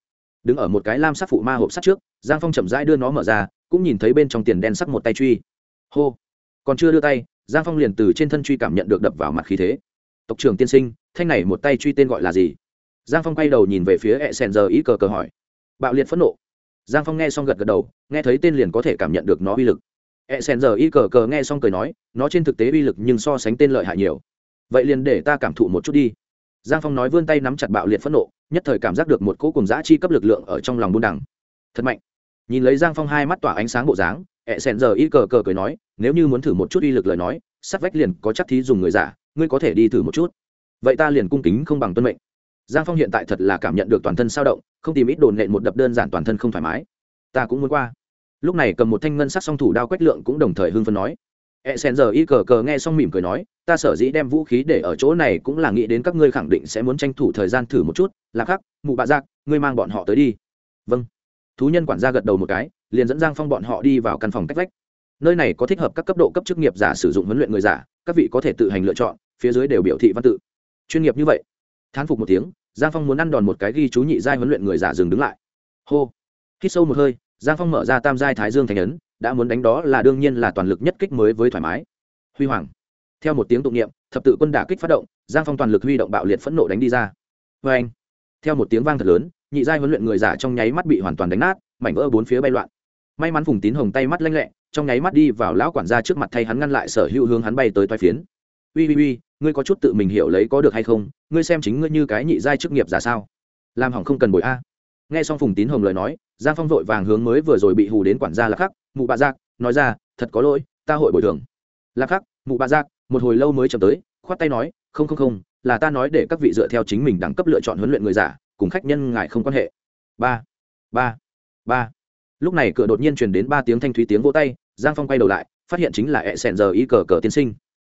Đứng ở một cái lam sắc phụ ma hộp sắt trước, giang phong chậm rãi đưa nó mở ra, cũng nhìn thấy bên trong tiền đen sắc một tay truy. Hô! Còn chưa đưa tay, giang phong liền từ trên thân truy cảm nhận được đập vào mặt khí thế. Tộc trưởng tiên sinh, thanh này một tay truy tên gọi là gì? Giang phong quay đầu nhìn về phía hệ sen giờ ý cờ cờ hỏi. Bạo liệt phẫn nộ giang phong nghe xong gật gật đầu, nghe thấy tên liền có thể cảm nhận được nó uy lực. E sen giờ y cờ cờ nghe xong cười nói, nó trên thực tế uy lực nhưng so sánh tên lợi hại nhiều. Vậy liền để ta cảm thụ một chút đi. Giang phong nói vươn tay nắm chặt bạo liệt phẫn nộ, nhất thời cảm giác được một cỗ cùng giã chi cấp lực lượng ở trong lòng buôn đẳng thật mạnh. Nhìn lấy giang phong hai mắt tỏa ánh sáng bộ dáng e ẹ sẹn giờ y cờ cờ cười nói, nếu như muốn thử một chút uy lực lời nói sắt vách liền có chắc thí dùng người giả, ngươi có thể đi thử một chút. Vậy ta liền cung kính không bằng tuân mệnh giang phong hiện tại thật là cảm nhận được toàn thân sao động, không tìm ít đồn nện một đập đơn giản toàn thân không thoải mái. Ta cũng muốn qua. Lúc này cầm một thanh ngân sắc song thủ đao quách lượng cũng đồng thời hưng phân nói. E sen giờ y cờ cờ nghe xong mỉm cười nói, ta sở dĩ đem vũ khí để ở chỗ này cũng là nghĩ đến các ngươi khẳng định sẽ muốn tranh thủ thời gian thử một chút, là khắc mụ bạ giác, ngươi mang bọn họ tới đi. Vâng. Thú nhân quản gia gật đầu một cái, liền dẫn giang phong bọn họ đi vào căn phòng cách vách. Nơi này có thích hợp các cấp độ cấp chức nghiệp giả sử dụng huấn luyện người giả, các vị có thể tự hành lựa chọn, phía dưới đều biểu thị văn tự. Chuyên nghiệp như vậy thán phục một tiếng, giang phong muốn ăn đòn một cái ghi chú nhị giai huấn luyện người giả dừng đứng lại. Hô. Khi sâu một hơi, giang phong mở ra tam giai thái dương thành ấn, đã muốn đánh đó là đương nhiên là toàn lực nhất kích mới với thoải mái. Huy hoàng. Theo một tiếng tụng niệm, thập tự quân đả kích phát động, giang phong toàn lực huy động bạo liệt phẫn nộ đánh đi ra. Vê anh theo một tiếng vang thật lớn, nhị giai huấn luyện người giả trong nháy mắt bị hoàn toàn đánh nát, mảnh vỡ bốn phía bay loạn. May mắn phùng tín hồng tay mắt lanh lẹ, trong nháy mắt đi vào lão quản gia trước mặt thay hắn ngăn lại sở hữu hướng hắn bay tới toai phiến. Ui ui ui ngươi có chút tự mình hiểu lấy có được hay không, ngươi xem chính ngươi như cái nhị giai chức nghiệp giả sao. Làm hỏng không cần bồi a. Nghe xong phùng tín hồng lời nói, giang phong vội vàng hướng mới vừa rồi bị hù đến quản gia lạc khắc, mụ bà giác, nói ra, thật có lỗi, ta hội bồi thường. Lạc khắc, mụ bà giác, một hồi lâu mới chậm tới, khoát tay nói, không không không, là ta nói để các vị dựa theo chính mình đẳng cấp lựa chọn huấn luyện người giả, cùng khách nhân ngại không quan hệ. Ba ba ba. Lúc này cửa đột nhiên truyền đến ba tiếng thanh thúy tiếng vỗ tay, giang phong quay đầu lại, phát hiện chính là e ẹ sẹn giờ y cờ cờ tiên sinh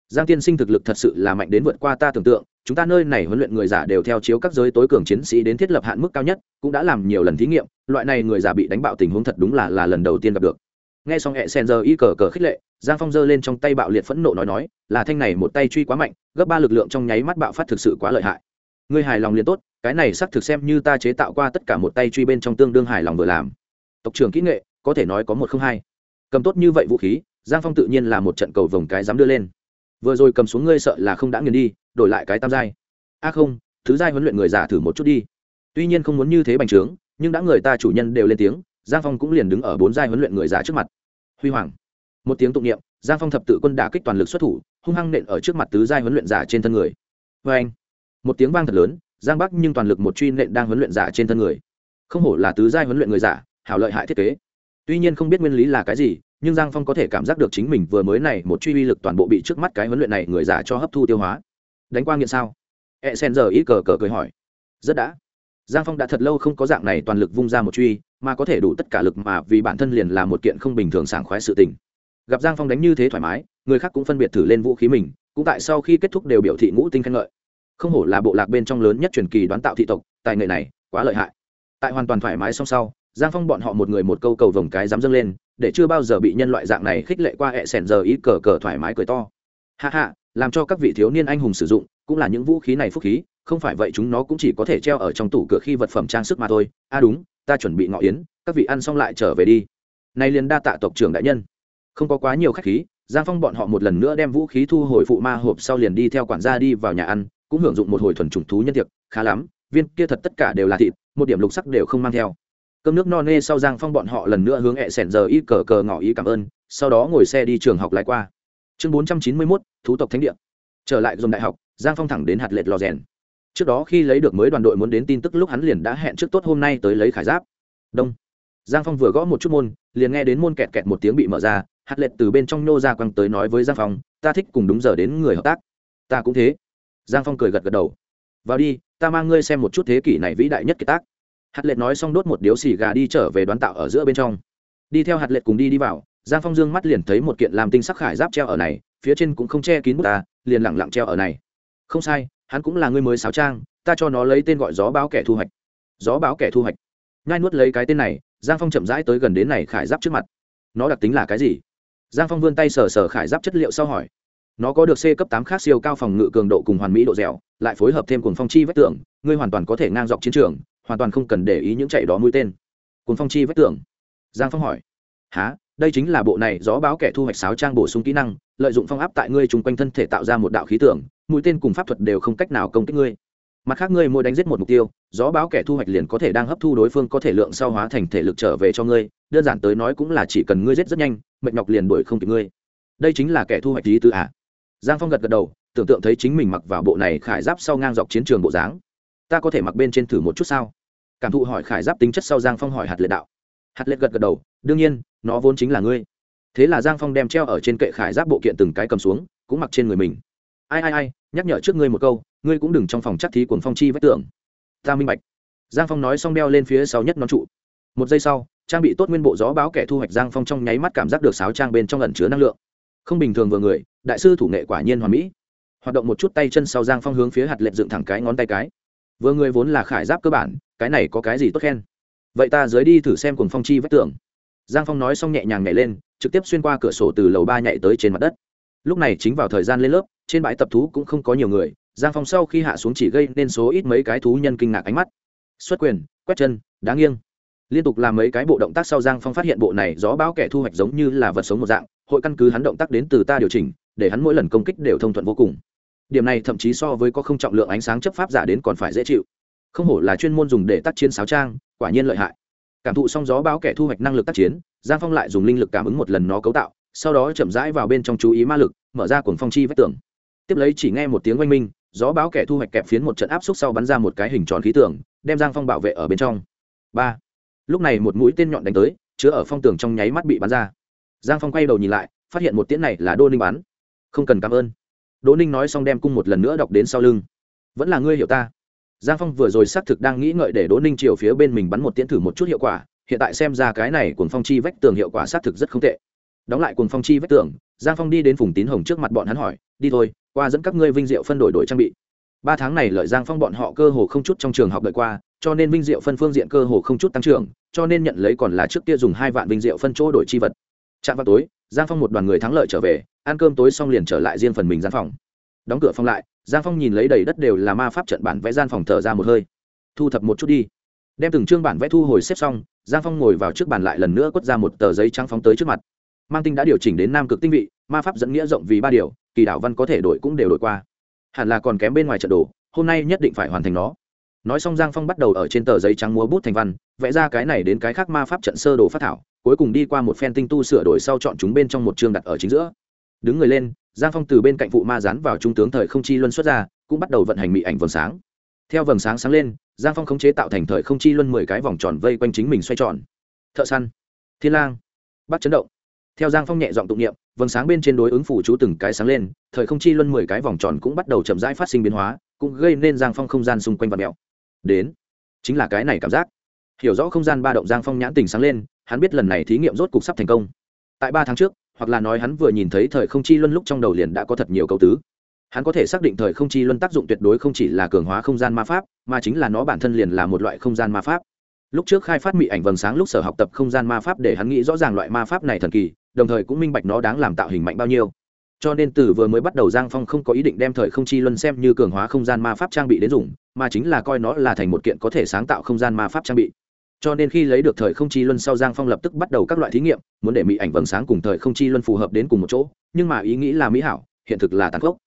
giang tiên sinh thực lực thật sự là mạnh đến vượt qua ta tưởng tượng, chúng ta nơi này huấn luyện người giả đều theo chiếu các giới tối cường chiến sĩ đến thiết lập hạn mức cao nhất, cũng đã làm nhiều lần thí nghiệm, loại này người giả bị đánh bạo tình huống thật đúng là là lần đầu tiên gặp được. Nghe xong hẹ sen giờ y cờ cờ khích lệ, giang phong giơ lên trong tay bạo liệt phẫn nộ nói nói, là thanh này một tay truy quá mạnh, gấp ba lực lượng trong nháy mắt bạo phát thực sự quá lợi hại. Ngươi hài lòng liền tốt, cái này xác thực xem như ta chế tạo qua tất cả một tay truy bên trong tương đương hài lòng vừa làm. Tộc trưởng kỹ nghệ, có thể nói có một không hai. Cầm tốt như vậy vũ khí, giang phong tự nhiên là một trận cầu vồng cái dám đưa lên vừa rồi cầm xuống ngươi sợ là không đã nghiền đi, đổi lại cái tam giai. A không, thứ giai huấn luyện người giả thử một chút đi. Tuy nhiên không muốn như thế bành trướng, nhưng đã người ta chủ nhân đều lên tiếng, giang phong cũng liền đứng ở bốn giai huấn luyện người giả trước mặt. Huy hoàng. Một tiếng tụng niệm, giang phong thập tự quân đả kích toàn lực xuất thủ, hung hăng nện ở trước mặt tứ giai huấn luyện giả trên thân người. Vê anh một tiếng vang thật lớn, giang bắc nhưng toàn lực một truy nện đang huấn luyện giả trên thân người. Không hổ là tứ giai huấn luyện người giả, hảo lợi hại thiết kế. Tuy nhiên không biết nguyên lý là cái gì nhưng giang phong có thể cảm giác được chính mình vừa mới này một truy uy lực toàn bộ bị trước mắt cái huấn luyện này người giả cho hấp thu tiêu hóa. Đánh qua nghiện sao? E sen giờ ít cờ cờ cười hỏi. Rất đã. Giang phong đã thật lâu không có dạng này toàn lực vung ra một truy, mà có thể đủ tất cả lực mà vì bản thân liền là một kiện không bình thường sảng khoái sự tình. Gặp giang phong đánh như thế thoải mái, người khác cũng phân biệt thử lên vũ khí mình, cũng tại sau khi kết thúc đều biểu thị ngũ tinh khen ngợi. Không hổ là bộ lạc bên trong lớn nhất truyền kỳ đoán tạo thị tộc, tài nghệ này quá lợi hại. Tại hoàn toàn thoải mái song sau giang phong bọn họ một người một câu cầu vồng cái dám dâng lên, để chưa bao giờ bị nhân loại dạng này khích lệ qua hẹ sẻn giờ ít cờ cờ thoải mái cười to. Hạ hạ làm cho các vị thiếu niên anh hùng sử dụng, cũng là những vũ khí này phúc khí, không phải vậy chúng nó cũng chỉ có thể treo ở trong tủ cửa khi vật phẩm trang sức mà thôi. A à đúng, ta chuẩn bị ngọ yến, các vị ăn xong lại trở về đi. Nay liền đa tạ tộc trưởng đại nhân. Không có quá nhiều khách khí, giang phong bọn họ một lần nữa đem vũ khí thu hồi phụ ma hộp sau liền đi theo quản gia đi vào nhà ăn, cũng hưởng dụng một hồi thuần trùng thú nhân tiệc, khá lắm, viên kia thật tất cả đều là thịt, một điểm lục sắc đều không mang theo cơm nước no nê sau giang phong bọn họ lần nữa hướng hẹ sẻn giờ ít cờ cờ ngỏ ý cảm ơn, sau đó ngồi xe đi trường học lại qua. Chương bốn trăm chín mươi mốt, thú tộc thánh địa. Trở lại dòng đại học, giang phong thẳng đến hạt lệch lò rèn. Trước đó khi lấy được mới đoàn đội muốn đến tin tức lúc hắn liền đã hẹn trước tốt hôm nay tới lấy khải giáp. Đông. Giang phong vừa gõ một chút môn, liền nghe đến môn kẹt kẹt một tiếng bị mở ra, hạt lệch từ bên trong nô ra quăng tới nói với giang phong, ta thích cùng đúng giờ đến người hợp tác. Ta cũng thế. Giang phong cười gật gật đầu. Vào đi, ta mang ngươi xem một chút thế kỷ này vĩ đại nhất kiệt tác hạt lệ nói xong đốt một điếu xì gà đi trở về đoán tạo ở giữa bên trong. Đi theo hạt lệ cùng đi đi vào, giang phong dương mắt liền thấy một kiện làm tinh sắc khải giáp treo ở này, phía trên cũng không che kín bút ta, liền lẳng lặng treo ở này. Không sai, hắn cũng là người mới sáo trang, ta cho nó lấy tên gọi gió báo kẻ thu hoạch. Gió báo kẻ thu hoạch. Nhai nuốt lấy cái tên này, giang phong chậm rãi tới gần đến này khải giáp trước mặt. Nó đặc tính là cái gì? Giang phong vươn tay sờ sờ khải giáp chất liệu sau hỏi. Nó có được c cấp tám khác siêu cao phòng ngự cường độ cùng hoàn mỹ độ dẻo, lại phối hợp thêm cùng phong chi vách tường, ngươi hoàn toàn có thể ngang dọc chiến trường hoàn toàn không cần để ý những chạy đó mũi tên. Cuốn phong chi vách tường. Giang phong hỏi. Há đây chính là bộ này gió báo kẻ thu hoạch sáo trang bổ sung kỹ năng, lợi dụng phong áp tại ngươi chung quanh thân thể tạo ra một đạo khí tưởng mũi tên cùng pháp thuật đều không cách nào công kích ngươi. Mặt khác ngươi mỗi đánh giết một mục tiêu, gió báo kẻ thu hoạch liền có thể đang hấp thu đối phương có thể lượng sau hóa thành thể lực trở về cho ngươi, đơn giản tới nói cũng là chỉ cần ngươi giết rất nhanh, mệt nhọc liền đuổi không kịp ngươi. Đây chính là kẻ thu hoạch lý tư ạ à. giang phong gật gật đầu, tưởng tượng thấy chính mình mặc vào bộ này khải giáp sau ngang dọc chiến trường bộ dáng ta có thể mặc bên trên thử một chút sao? Cảm thụ hỏi khải giáp tính chất sau giang phong hỏi hạt lệ đạo. Hạt lệ gật gật đầu, đương nhiên, nó vốn chính là ngươi. Thế là giang phong đem treo ở trên kệ khải giáp bộ kiện từng cái cầm xuống, cũng mặc trên người mình. Ai ai ai, nhắc nhở trước ngươi một câu, ngươi cũng đừng trong phòng chắc thí cuồng phong chi vách tường. Ta minh bạch. Giang phong nói xong đeo lên phía sau nhất nón trụ. Một giây sau, trang bị tốt nguyên bộ gió báo kẻ thu hoạch giang phong trong nháy mắt cảm giác được sáo trang bên trong ẩn chứa năng lượng. Không bình thường vừa người, đại sư thủ nghệ quả nhiên hoàn mỹ. Hoạt động một chút tay chân sau giang phong hướng phía hạt lệ dựng thẳng cái ngón tay cái vừa người vốn là khải giáp cơ bản, cái này có cái gì tốt khen? Vậy ta dưới đi thử xem cùng phong chi vách tường. Giang phong nói xong nhẹ nhàng nhảy lên, trực tiếp xuyên qua cửa sổ từ lầu ba nhảy tới trên mặt đất. Lúc này chính vào thời gian lên lớp, trên bãi tập thú cũng không có nhiều người, giang phong sau khi hạ xuống chỉ gây nên số ít mấy cái thú nhân kinh ngạc ánh mắt. Xuất quyền, quét chân, đá nghiêng. Liên tục làm mấy cái bộ động tác sau giang phong phát hiện bộ này gió bão kẻ thu hoạch giống như là vật sống một dạng, hội căn cứ hắn động tác đến từ ta điều chỉnh, để hắn mỗi lần công kích đều thông thuận vô cùng điểm này thậm chí so với có không trọng lượng ánh sáng chấp pháp giả đến còn phải dễ chịu. Không hổ là chuyên môn dùng để tác chiến sáo trang, quả nhiên lợi hại. Cảm thụ xong gió báo kẻ thu hoạch năng lực tác chiến, giang phong lại dùng linh lực cảm ứng một lần nó cấu tạo, sau đó chậm rãi vào bên trong chú ý ma lực, mở ra cuồng phong chi vách tường. Tiếp lấy chỉ nghe một tiếng oanh minh, gió báo kẻ thu hoạch kẹp phiến một trận áp xúc sau bắn ra một cái hình tròn khí tường, đem giang phong bảo vệ ở bên trong. Ba. Lúc này một mũi tên nhọn đánh tới, chứa ở phong tường trong nháy mắt bị bắn ra. Giang phong quay đầu nhìn lại, phát hiện một tiễn này là đô ninh bắn. Không cần cảm ơn đỗ ninh nói xong đem cung một lần nữa đọc đến sau lưng. Vẫn là ngươi hiểu ta. Giang phong vừa rồi xác thực đang nghĩ ngợi để đỗ ninh chiều phía bên mình bắn một tiễn thử một chút hiệu quả, hiện tại xem ra cái này cùng phong chi vách tường hiệu quả xác thực rất không tệ. Đóng lại cùng phong chi vách tường, giang phong đi đến phùng tín hồng trước mặt bọn hắn hỏi, đi thôi, qua dẫn các ngươi vinh diệu phân đổi đổi trang bị. Ba tháng này lợi giang phong bọn họ cơ hồ không chút trong trường học đợi qua, cho nên vinh diệu phân phương diện cơ hồ không chút tăng trưởng, cho nên nhận lấy còn là trước kia dùng hai vạn vinh diệu phân chỗ đổi chi vật. Chạm vào tối giang phong một đoàn người thắng lợi trở về, ăn cơm tối xong liền trở lại riêng phần mình gian phòng. Đóng cửa phòng lại, giang phong nhìn lấy đầy đất đều là ma pháp trận bản vẽ gian phòng thở ra một hơi. Thu thập một chút đi. Đem từng chương bản vẽ thu hồi xếp xong, giang phong ngồi vào trước bàn lại lần nữa quất ra một tờ giấy trắng phóng tới trước mặt. Mang tinh đã điều chỉnh đến nam cực tinh vị, ma pháp dẫn nghĩa rộng vì ba điều, kỳ đảo văn có thể đổi cũng đều đổi qua. Hẳn là còn kém bên ngoài trận đồ, hôm nay nhất định phải hoàn thành nó. Nói xong giang phong bắt đầu ở trên tờ giấy trắng múa bút thành văn, vẽ ra cái này đến cái khác ma pháp trận sơ đồ phát thảo cuối cùng đi qua một phen tinh tu sửa đổi sau chọn chúng bên trong một trường đặt ở chính giữa. Đứng người lên, giang phong từ bên cạnh phụ ma dán vào trung tướng thời không chi luân xuất ra, cũng bắt đầu vận hành mị ảnh vầng sáng. Theo vầng sáng sáng lên, giang phong khống chế tạo thành thời không chi luân mười cái vòng tròn vây quanh chính mình xoay tròn. Thợ săn, thiên lang bắt chấn động. Theo giang phong nhẹ giọng tụng niệm, vầng sáng bên trên đối ứng phủ chú từng cái sáng lên, thời không chi luân mười cái vòng tròn cũng bắt đầu chậm rãi phát sinh biến hóa, cũng gây nên giang phong không gian xung quanh vật mèo đến, chính là cái này cảm giác. Hiểu rõ không gian ba động giang phong nhãn tình sáng lên hắn biết lần này thí nghiệm rốt cục sắp thành công. Tại ba tháng trước, hoặc là nói hắn vừa nhìn thấy thời không chi luân lúc trong đầu liền đã có thật nhiều câu tứ. Hắn có thể xác định thời không chi luân tác dụng tuyệt đối không chỉ là cường hóa không gian ma pháp, mà chính là nó bản thân liền là một loại không gian ma pháp. Lúc trước khai phát mỹ ảnh vầng sáng lúc sở học tập không gian ma pháp để hắn nghĩ rõ ràng loại ma pháp này thần kỳ, đồng thời cũng minh bạch nó đáng làm tạo hình mạnh bao nhiêu. Cho nên từ vừa mới bắt đầu giang phong không có ý định đem thời không chi luân xem như cường hóa không gian ma pháp trang bị đến dùng, mà chính là coi nó là thành một kiện có thể sáng tạo không gian ma pháp trang bị cho nên khi lấy được thời không chi luân sau giang phong lập tức bắt đầu các loại thí nghiệm, muốn để mỹ ảnh vầng sáng cùng thời không chi luân phù hợp đến cùng một chỗ, nhưng mà ý nghĩ là mỹ hảo, hiện thực là tàn khốc.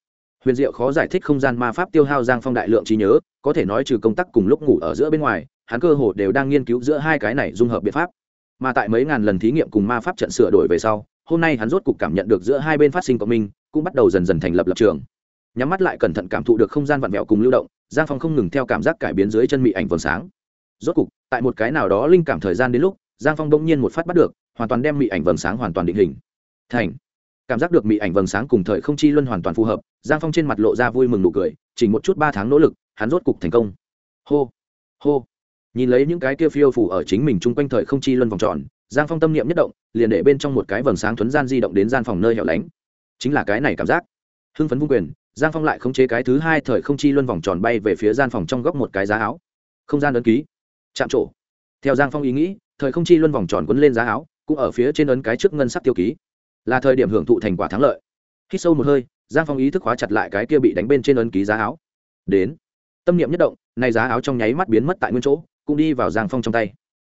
Huyền diệu khó giải thích không gian ma pháp tiêu hao giang phong đại lượng trí nhớ, có thể nói trừ công tác cùng lúc ngủ ở giữa bên ngoài, hắn cơ hồ đều đang nghiên cứu giữa hai cái này dung hợp biện pháp. Mà tại mấy ngàn lần thí nghiệm cùng ma pháp trận sửa đổi về sau, hôm nay hắn rốt cục cảm nhận được giữa hai bên phát sinh cộng minh, cũng bắt đầu dần dần thành lập lập trường. Nhắm mắt lại cẩn thận cảm thụ được không gian vặn vẹo cùng lưu động, giang phong không ngừng theo cảm giác cải biến dưới chân mỹ ảnh vầng sáng rốt cục, tại một cái nào đó linh cảm thời gian đến lúc, giang phong bỗng nhiên một phát bắt được, hoàn toàn đem mỹ ảnh vầng sáng hoàn toàn định hình. Thành. Cảm giác được mỹ ảnh vầng sáng cùng thời không chi luân hoàn toàn phù hợp, giang phong trên mặt lộ ra vui mừng nụ cười chỉ một chút ba tháng nỗ lực, hắn rốt cục thành công. Hô hô. Nhìn lấy những cái kia phiêu phủ ở chính mình chung quanh thời không chi luân vòng tròn, giang phong tâm niệm nhất động, liền để bên trong một cái vầng sáng thuấn gian di động đến gian phòng nơi hẻo lánh. Chính là cái này cảm giác. Hưng phấn vung quyền, giang phong lại khống chế cái thứ hai thời không chi luân vòng tròn bay về phía gian phòng trong góc một cái giá áo. Không gian ấn ký chạm trổ. Theo giang phong ý nghĩ, thời không chi luân vòng tròn quấn lên giá áo, cũng ở phía trên ấn cái trước ngân sắc tiêu ký. Là thời điểm hưởng thụ thành quả thắng lợi. Khi sâu một hơi, giang phong ý thức khóa chặt lại cái kia bị đánh bên trên ấn ký giá áo. Đến. Tâm niệm nhất động, nay giá áo trong nháy mắt biến mất tại nguyên chỗ, cũng đi vào giang phong trong tay.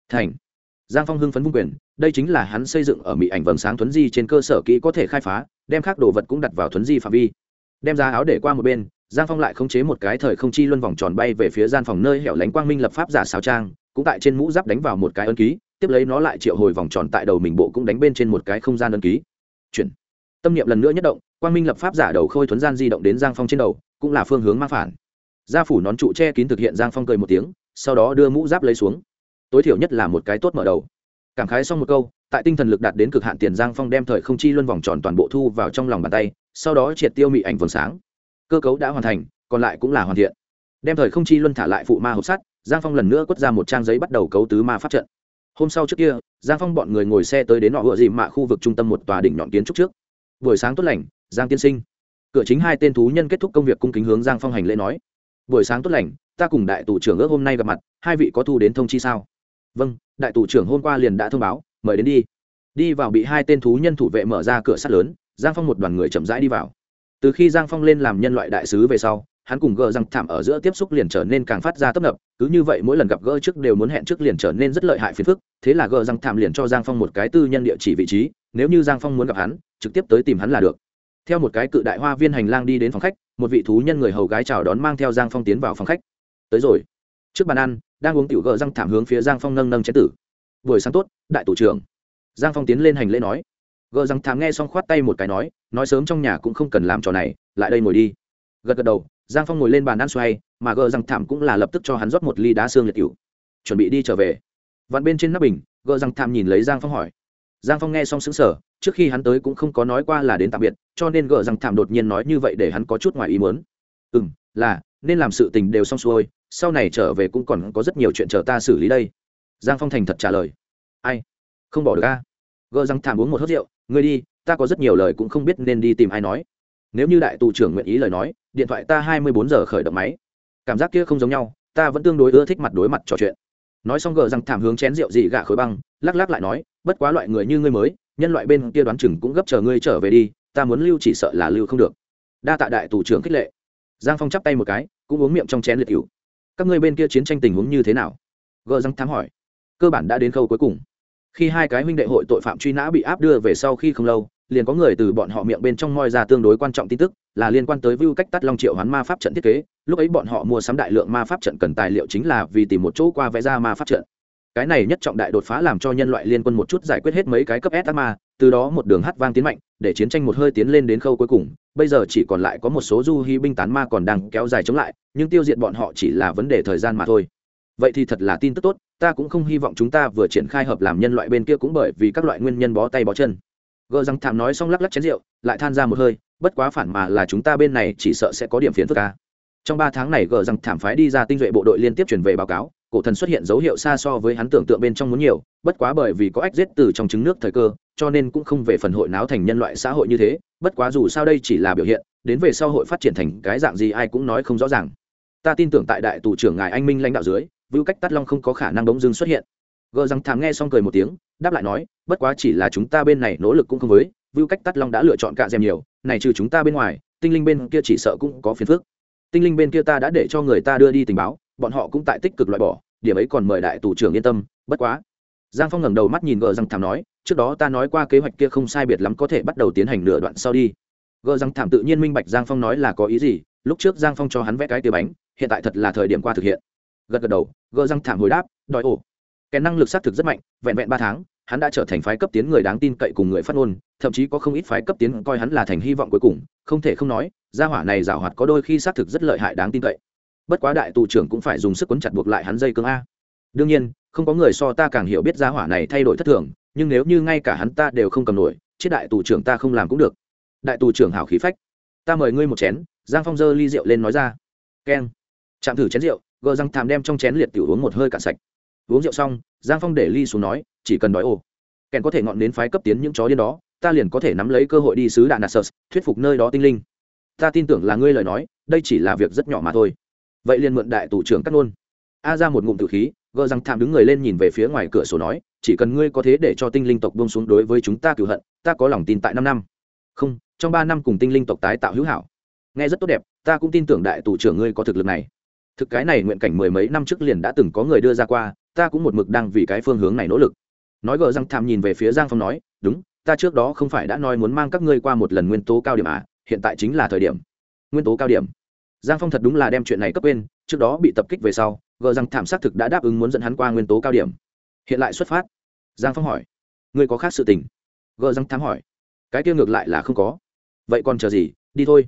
Thành. Giang phong hưng phấn vung quyền, đây chính là hắn xây dựng ở mỹ ảnh vầng sáng thuấn di trên cơ sở kỹ có thể khai phá, đem khác đồ vật cũng đặt vào thuấn di phạm vi. Đem giá áo để qua một bên giang phong lại khống chế một cái thời không chi luân vòng tròn bay về phía gian phòng nơi hẻo lánh quang minh lập pháp giả xáo trang, cũng tại trên mũ giáp đánh vào một cái ấn ký, tiếp lấy nó lại triệu hồi vòng tròn tại đầu mình bộ cũng đánh bên trên một cái không gian ấn ký. Chuyển. Tâm niệm lần nữa nhất động, quang minh lập pháp giả đầu khôi thuấn gian di động đến giang phong trên đầu, cũng là phương hướng mang phản. Gia phủ nón trụ che kín thực hiện giang phong cười một tiếng, sau đó đưa mũ giáp lấy xuống. Tối thiểu nhất là một cái tốt mở đầu. Cảm khái xong một câu, tại tinh thần lực đạt đến cực hạn tiền giang phong đem thời không chi luân vòng tròn toàn bộ thu vào trong lòng bàn tay, sau đó triệt tiêu mị ảnh vầng sáng cơ cấu đã hoàn thành, còn lại cũng là hoàn thiện. Đem thời không chi luân thả lại phụ ma hộp sắt, giang phong lần nữa quất ra một trang giấy bắt đầu cấu tứ ma pháp trận. Hôm sau trước kia, giang phong bọn người ngồi xe tới đến nọ vựa dìm mạ khu vực trung tâm một tòa đỉnh nhọn kiến trúc trước. Buổi sáng tốt lành, giang tiên sinh. Cửa chính hai tên thú nhân kết thúc công việc cung kính hướng giang phong hành lễ nói. Buổi sáng tốt lành, ta cùng đại tù trưởng ước hôm nay gặp mặt, hai vị có thu đến thông chi sao? Vâng đại tù trưởng hôm qua liền đã thông báo, mời đến đi. Đi vào bị hai tên thú nhân thủ vệ mở ra cửa sắt lớn, giang phong một đoàn người chậm rãi đi vào từ khi giang phong lên làm nhân loại đại sứ về sau, hắn cùng gờ răng thảm ở giữa tiếp xúc liền trở nên càng phát ra tấp nập, cứ như vậy mỗi lần gặp gỡ trước đều muốn hẹn trước liền trở nên rất lợi hại phiền phức, thế là gờ răng thảm liền cho giang phong một cái tư nhân địa chỉ vị trí, nếu như giang phong muốn gặp hắn, trực tiếp tới tìm hắn là được. Theo một cái cự đại hoa viên hành lang đi đến phòng khách, một vị thú nhân người hầu gái chào đón mang theo giang phong tiến vào phòng khách. Tới rồi. Trước bàn ăn, đang uống tiểu gờ răng thảm hướng phía giang phong nâng nâng chén tử. Buổi sáng tốt, đại tổ trưởng. Giang phong tiến lên hành lễ nói gờ răng thám nghe xong khoát tay một cái nói nói sớm trong nhà cũng không cần làm trò này, lại đây ngồi đi. Gật gật đầu, giang phong ngồi lên bàn ăn xoay, mà gờ răng thảm cũng là lập tức cho hắn rót một ly đá xương liệt cựu. Chuẩn bị đi trở về. Vặn bên trên nắp bình, gờ răng thảm nhìn lấy giang phong hỏi. Giang phong nghe xong xứng sở trước khi hắn tới cũng không có nói qua là đến tạm biệt, cho nên gờ răng thảm đột nhiên nói như vậy để hắn có chút ngoài ý muốn. Ừ m là, nên làm sự tình đều xong xuôi, sau này trở về cũng còn có rất nhiều chuyện chờ ta xử lý đây. Giang phong thành thật trả lời. Ai? Không bỏ được a. Gờ răng thảm uống một hớt rượu ngươi đi, ta có rất nhiều lời cũng không biết nên đi tìm ai nói. Nếu như đại tù trưởng nguyện ý lời nói, điện thoại ta hai mươi bốn giờ khởi động máy. Cảm giác kia không giống nhau, ta vẫn tương đối ưa thích mặt đối mặt trò chuyện. Nói xong gờ răng thảm hướng chén rượu dị gạ khối băng, lắc lắc lại nói, bất quá loại người như ngươi mới, nhân loại bên kia đoán chừng cũng gấp chờ ngươi trở về đi, ta muốn lưu chỉ sợ là lưu không được. Đa tạ đại tù trưởng khích lệ. Giang phong chắp tay một cái, cũng uống miệng trong chén liệt cựu các ngươi bên kia chiến tranh tình huống như thế nào? Gờ răng thám hỏi. Cơ bản đã đến khâu cuối cùng khi hai cái huynh đệ hội tội phạm truy nã bị áp đưa về sau khi không lâu, liền có người từ bọn họ miệng bên trong moi ra tương đối quan trọng tin tức, là liên quan tới view cách tắt long triệu hoán ma pháp trận thiết kế. Lúc ấy bọn họ mua sắm đại lượng ma pháp trận cần tài liệu chính là vì tìm một chỗ qua vẽ ra ma pháp trận. Cái này nhất trọng đại đột phá làm cho nhân loại liên quân một chút giải quyết hết mấy cái cấp s ma, từ đó một đường hát vang tiến mạnh, để chiến tranh một hơi tiến lên đến khâu cuối cùng. Bây giờ chỉ còn lại có một số du hy binh tán ma còn đang kéo dài chống lại, nhưng tiêu diệt bọn họ chỉ là vấn đề thời gian mà thôi. Vậy thì thật là tin tức tốt ta cũng không hy vọng chúng ta vừa triển khai hợp làm nhân loại bên kia cũng bởi vì các loại nguyên nhân bó tay bó chân. Gờ răng thảm nói xong lắc lắc chén rượu, lại than ra một hơi, bất quá phản mà là chúng ta bên này chỉ sợ sẽ có điểm phiền phức ca trong ba tháng này gờ răng thảm phái đi ra tinh duệ bộ đội liên tiếp chuyển về báo cáo, cổ thần xuất hiện dấu hiệu xa so với hắn tưởng tượng bên trong muốn nhiều, bất quá bởi vì có ách giết từ trong trứng nước thời cơ, cho nên cũng không về phần hội náo thành nhân loại xã hội như thế, bất quá dù sao đây chỉ là biểu hiện, đến về sau hội phát triển thành cái dạng gì ai cũng nói không rõ ràng. Ta tin tưởng tại đại tù trưởng ngài anh minh lãnh đạo dưới vưu cách tắt long không có khả năng đống dưng xuất hiện. Gờ rằng thảm nghe xong cười một tiếng, đáp lại nói, bất quá chỉ là chúng ta bên này nỗ lực cũng không với, vưu cách tắt long đã lựa chọn cạ dèm nhiều, này trừ chúng ta bên ngoài, tinh linh bên kia chỉ sợ cũng có phiền phức. Tinh linh bên kia ta đã để cho người ta đưa đi tình báo, bọn họ cũng tại tích cực loại bỏ, điểm ấy còn mời đại tù trưởng yên tâm, bất quá. Giang phong ngẩng đầu mắt nhìn gờ răng thảm nói, trước đó ta nói qua kế hoạch kia không sai biệt lắm có thể bắt đầu tiến hành nửa đoạn sau đi. Gờ răng thảm tự nhiên minh bạch giang phong nói là có ý gì, lúc trước giang phong cho hắn vẽ cái tia bánh, hiện tại thật là thời điểm qua thực hiện gật gật đầu, gỡ răng thảm hồi đáp, đòi ổ. Cái năng lực xác thực rất mạnh, vẹn vẹn ba tháng, hắn đã trở thành phái cấp tiến người đáng tin cậy cùng người phát ngôn, thậm chí có không ít phái cấp tiến coi hắn là thành hy vọng cuối cùng, không thể không nói, gia hỏa này giảo hoạt có đôi khi xác thực rất lợi hại đáng tin cậy. Bất quá đại tù trưởng cũng phải dùng sức quấn chặt buộc lại hắn dây cương a. Đương nhiên, không có người so ta càng hiểu biết gia hỏa này thay đổi thất thường, nhưng nếu như ngay cả hắn ta đều không cầm nổi, chết đại tù trưởng ta không làm cũng được. Đại tù trưởng hảo khí phách. Ta mời ngươi một chén, giang phong dơ ly rượu lên nói ra. Keng. Chạm thử chén rượu gờ răng thàm đem trong chén liệt tiểu uống một hơi cạn sạch. Uống rượu xong, giang phong để ly xuống nói, chỉ cần nói ồ kèn có thể ngọn đến phái cấp tiến những chó điên đó, ta liền có thể nắm lấy cơ hội đi sứ đạn nassus thuyết phục nơi đó tinh linh. Ta tin tưởng là ngươi lời nói, đây chỉ là việc rất nhỏ mà thôi. Vậy liền mượn đại tủ trưởng cắt luôn. A ra một ngụm tử khí, gờ rằng thảm đứng người lên nhìn về phía ngoài cửa sổ nói, chỉ cần ngươi có thế để cho tinh linh tộc bông xuống đối với chúng ta cửu hận, ta có lòng tin tại năm năm. Không, trong ba năm cùng tinh linh tộc tái tạo hữu hảo. Nghe rất tốt đẹp, ta cũng tin tưởng đại tủ trưởng ngươi có thực lực này thực cái này nguyện cảnh mười mấy năm trước liền đã từng có người đưa ra qua, ta cũng một mực đang vì cái phương hướng này nỗ lực. Nói gờ răng tham nhìn về phía giang phong nói, đúng, ta trước đó không phải đã nói muốn mang các ngươi qua một lần nguyên tố cao điểm à hiện tại chính là thời điểm. Nguyên tố cao điểm? Giang phong thật đúng là đem chuyện này cấp quên, trước đó bị tập kích về sau, gờ răng thảm xác thực đã đáp ứng muốn dẫn hắn qua nguyên tố cao điểm. Hiện lại xuất phát. Giang phong hỏi. Ngươi có khác sự tình? Gờ răng thảm hỏi. Cái kia ngược lại là không có. Vậy còn chờ gì? Đi thôi.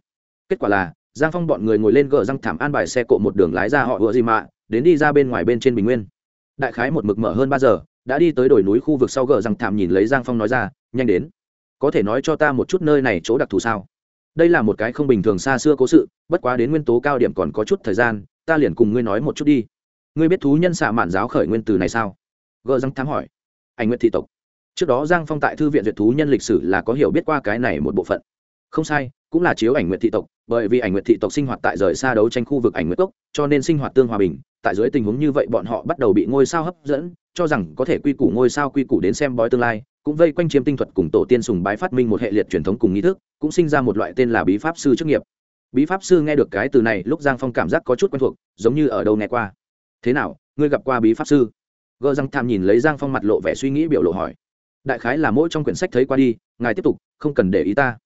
Kết quả là giang phong bọn người ngồi lên gờ răng thảm an bài xe cộ một đường lái ra họ ựa gì mạ đến đi ra bên ngoài bên trên bình nguyên. Đại khái một mực mở hơn ba giờ, đã đi tới đồi núi khu vực sau gờ răng thảm nhìn lấy giang phong nói ra, nhanh đến. Có thể nói cho ta một chút nơi này chỗ đặc thù sao? Đây là một cái không bình thường xa xưa cố sự, bất quá đến nguyên tố cao điểm còn có chút thời gian, ta liền cùng ngươi nói một chút đi. Ngươi biết thú nhân xạ mạn giáo khởi nguyên từ này sao? Gờ răng thám hỏi. Anh nguyễn thị tộc. Trước đó giang phong tại thư viện duyệt thú nhân lịch sử là có hiểu biết qua cái này một bộ phận không sai, cũng là chiếu ảnh nguyện thị tộc, bởi vì ảnh nguyện thị tộc sinh hoạt tại rời xa đấu tranh khu vực ảnh nguyện cốc, cho nên sinh hoạt tương hòa bình, tại dưới tình huống như vậy bọn họ bắt đầu bị ngôi sao hấp dẫn, cho rằng có thể quy củ ngôi sao quy củ đến xem bói tương lai, cũng vây quanh chiếm tinh thuật cùng tổ tiên sùng bái phát minh một hệ liệt truyền thống cùng nghi thức, cũng sinh ra một loại tên là bí pháp sư chức nghiệp. Bí pháp sư nghe được cái từ này, lúc giang phong cảm giác có chút quen thuộc, giống như ở đâu nghe qua. Thế nào, ngươi gặp qua bí pháp sư? Gờ răng tham nhìn lấy giang phong mặt lộ vẻ suy nghĩ biểu lộ hỏi. Đại khái là mỗi trong quyển sách thấy qua đi, ngài tiếp tục, không cần để ý ta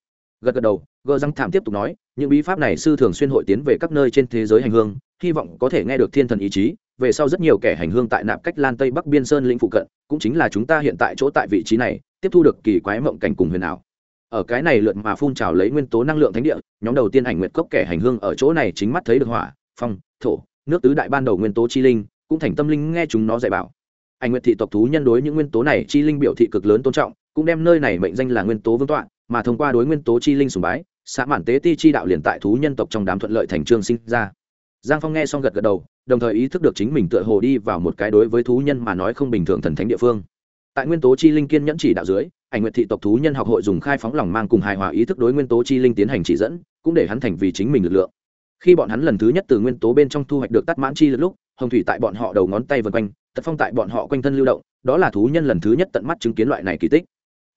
gật gật đầu, gờ răng thảm tiếp tục nói, những bí pháp này sư thường xuyên hội tiến về các nơi trên thế giới hành hương, hy vọng có thể nghe được thiên thần ý chí, về sau rất nhiều kẻ hành hương tại nạp cách lan tây bắc biên sơn lĩnh phụ cận, cũng chính là chúng ta hiện tại chỗ tại vị trí này, tiếp thu được kỳ quái mộng cảnh cùng huyền ảo. Ở cái này lượt mà phun trào lấy nguyên tố năng lượng thánh địa, nhóm đầu tiên ảnh nguyệt cốc kẻ hành hương ở chỗ này chính mắt thấy được hỏa, phong, thổ, nước tứ đại ban đầu nguyên tố chi linh, cũng thành tâm linh nghe chúng nó dạy bảo. Ảnh nguyệt thị tộc thú nhân đối những nguyên tố này chi linh biểu thị cực lớn tôn trọng, cũng đem nơi này mệnh danh là nguyên tố vương tọa mà thông qua đối nguyên tố chi linh sùng bái, xã mạn tế ti chi đạo liền tại thú nhân tộc trong đám thuận lợi thành trương sinh ra. Giang phong nghe xong gật gật đầu, đồng thời ý thức được chính mình tựa hồ đi vào một cái đối với thú nhân mà nói không bình thường thần thánh địa phương. Tại nguyên tố chi linh kiên nhẫn chỉ đạo dưới, ảnh nguyện thị tộc thú nhân học hội dùng khai phóng lòng mang cùng hài hòa ý thức đối nguyên tố chi linh tiến hành chỉ dẫn, cũng để hắn thành vì chính mình lực lượng. Khi bọn hắn lần thứ nhất từ nguyên tố bên trong thu hoạch được tắt mãn chi lực lúc, hồng thủy tại bọn họ đầu ngón tay vân quanh, tật phong tại bọn họ quanh thân lưu động, đó là thú nhân lần thứ nhất tận mắt chứng kiến loại này kỳ tích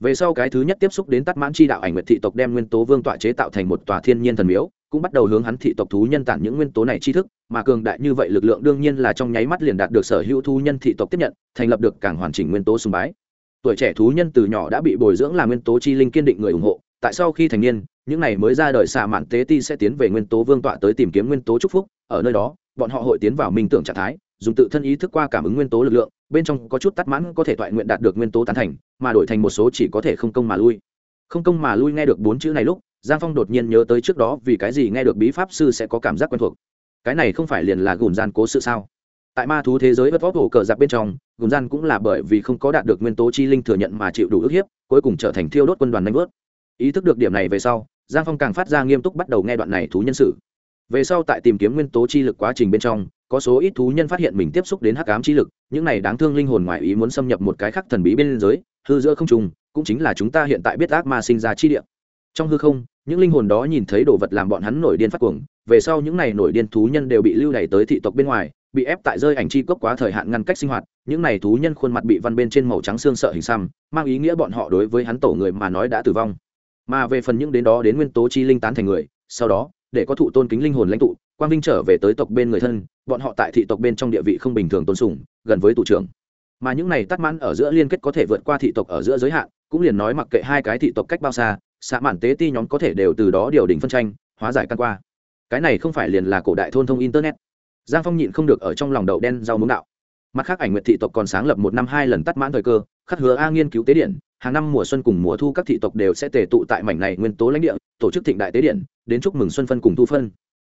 về sau cái thứ nhất tiếp xúc đến tắt mãn chi đạo ảnh nguyện thị tộc đem nguyên tố vương tọa chế tạo thành một tòa thiên nhiên thần miếu, cũng bắt đầu hướng hắn thị tộc thú nhân tản những nguyên tố này tri thức, mà cường đại như vậy lực lượng đương nhiên là trong nháy mắt liền đạt được sở hữu thú nhân thị tộc tiếp nhận, thành lập được càng hoàn chỉnh nguyên tố sùng bái. Tuổi trẻ thú nhân từ nhỏ đã bị bồi dưỡng là nguyên tố chi linh kiên định người ủng hộ, tại sau khi thành niên, những này mới ra đời xạ mạn tế ti sẽ tiến về nguyên tố vương tọa tới tìm kiếm nguyên tố chúc phúc, ở nơi đó, bọn họ hội tiến vào minh tưởng trạng thái, dùng tự thân ý thức qua cảm ứng nguyên tố lực lượng, bên trong có chút tắt mãn có thể toại nguyện đạt được nguyên tố tán thành mà đổi thành một số chỉ có thể không công mà lui. Không công mà lui nghe được bốn chữ này lúc, giang phong đột nhiên nhớ tới trước đó vì cái gì nghe được bí pháp sư sẽ có cảm giác quen thuộc. Cái này không phải liền là gùn gian cố sự sao? Tại ma thú thế giới bất vóc hổ cờ giặc bên trong, gùn gian cũng là bởi vì không có đạt được nguyên tố chi linh thừa nhận mà chịu đủ ức hiếp, cuối cùng trở thành thiêu đốt quân đoàn nanh vớt. Ý thức được điểm này về sau, giang phong càng phát ra nghiêm túc bắt đầu nghe đoạn này thú nhân sự. Về sau tại tìm kiếm nguyên tố chi lực quá trình bên trong có số ít thú nhân phát hiện mình tiếp xúc đến hắc ám chi lực, những này đáng thương linh hồn ngoại ý muốn xâm nhập một cái khắc thần bí bên giới hư giữa không trùng cũng chính là chúng ta hiện tại biết ác ma sinh ra chi địa. Trong hư không, những linh hồn đó nhìn thấy đồ vật làm bọn hắn nổi điên phát cuồng, về sau những này nổi điên thú nhân đều bị lưu đày tới thị tộc bên ngoài, bị ép tại rơi ảnh chi cốc quá thời hạn ngăn cách sinh hoạt, những này thú nhân khuôn mặt bị văn bên trên màu trắng xương sợ hình xăm, mang ý nghĩa bọn họ đối với hắn tổ người mà nói đã tử vong. Mà về phần những đến đó đến nguyên tố chi linh tán thành người, sau đó, để có thụ tôn kính linh hồn lãnh tụ quang vinh trở về tới tộc bên người thân, bọn họ tại thị tộc bên trong địa vị không bình thường tôn sùng, gần với tù trưởng. Mà những này tắt mãn ở giữa liên kết có thể vượt qua thị tộc ở giữa giới hạn, cũng liền nói mặc kệ hai cái thị tộc cách bao xa, xã mạn tế ti nhóm có thể đều từ đó điều đình phân tranh, hóa giải căn qua. Cái này không phải liền là cổ đại thôn thông internet. Giang phong nhịn không được ở trong lòng đậu đen rau muống đạo. Mặt khác ảnh nguyện thị tộc còn sáng lập một năm hai lần tắt mãn thời cơ, khắc hứa a nghiên cứu tế điện, hàng năm mùa xuân cùng mùa thu các thị tộc đều sẽ tề tụ tại mảnh này nguyên tố lãnh địa, tổ chức thịnh đại tế điện, đến chúc mừng xuân phân cùng thu phân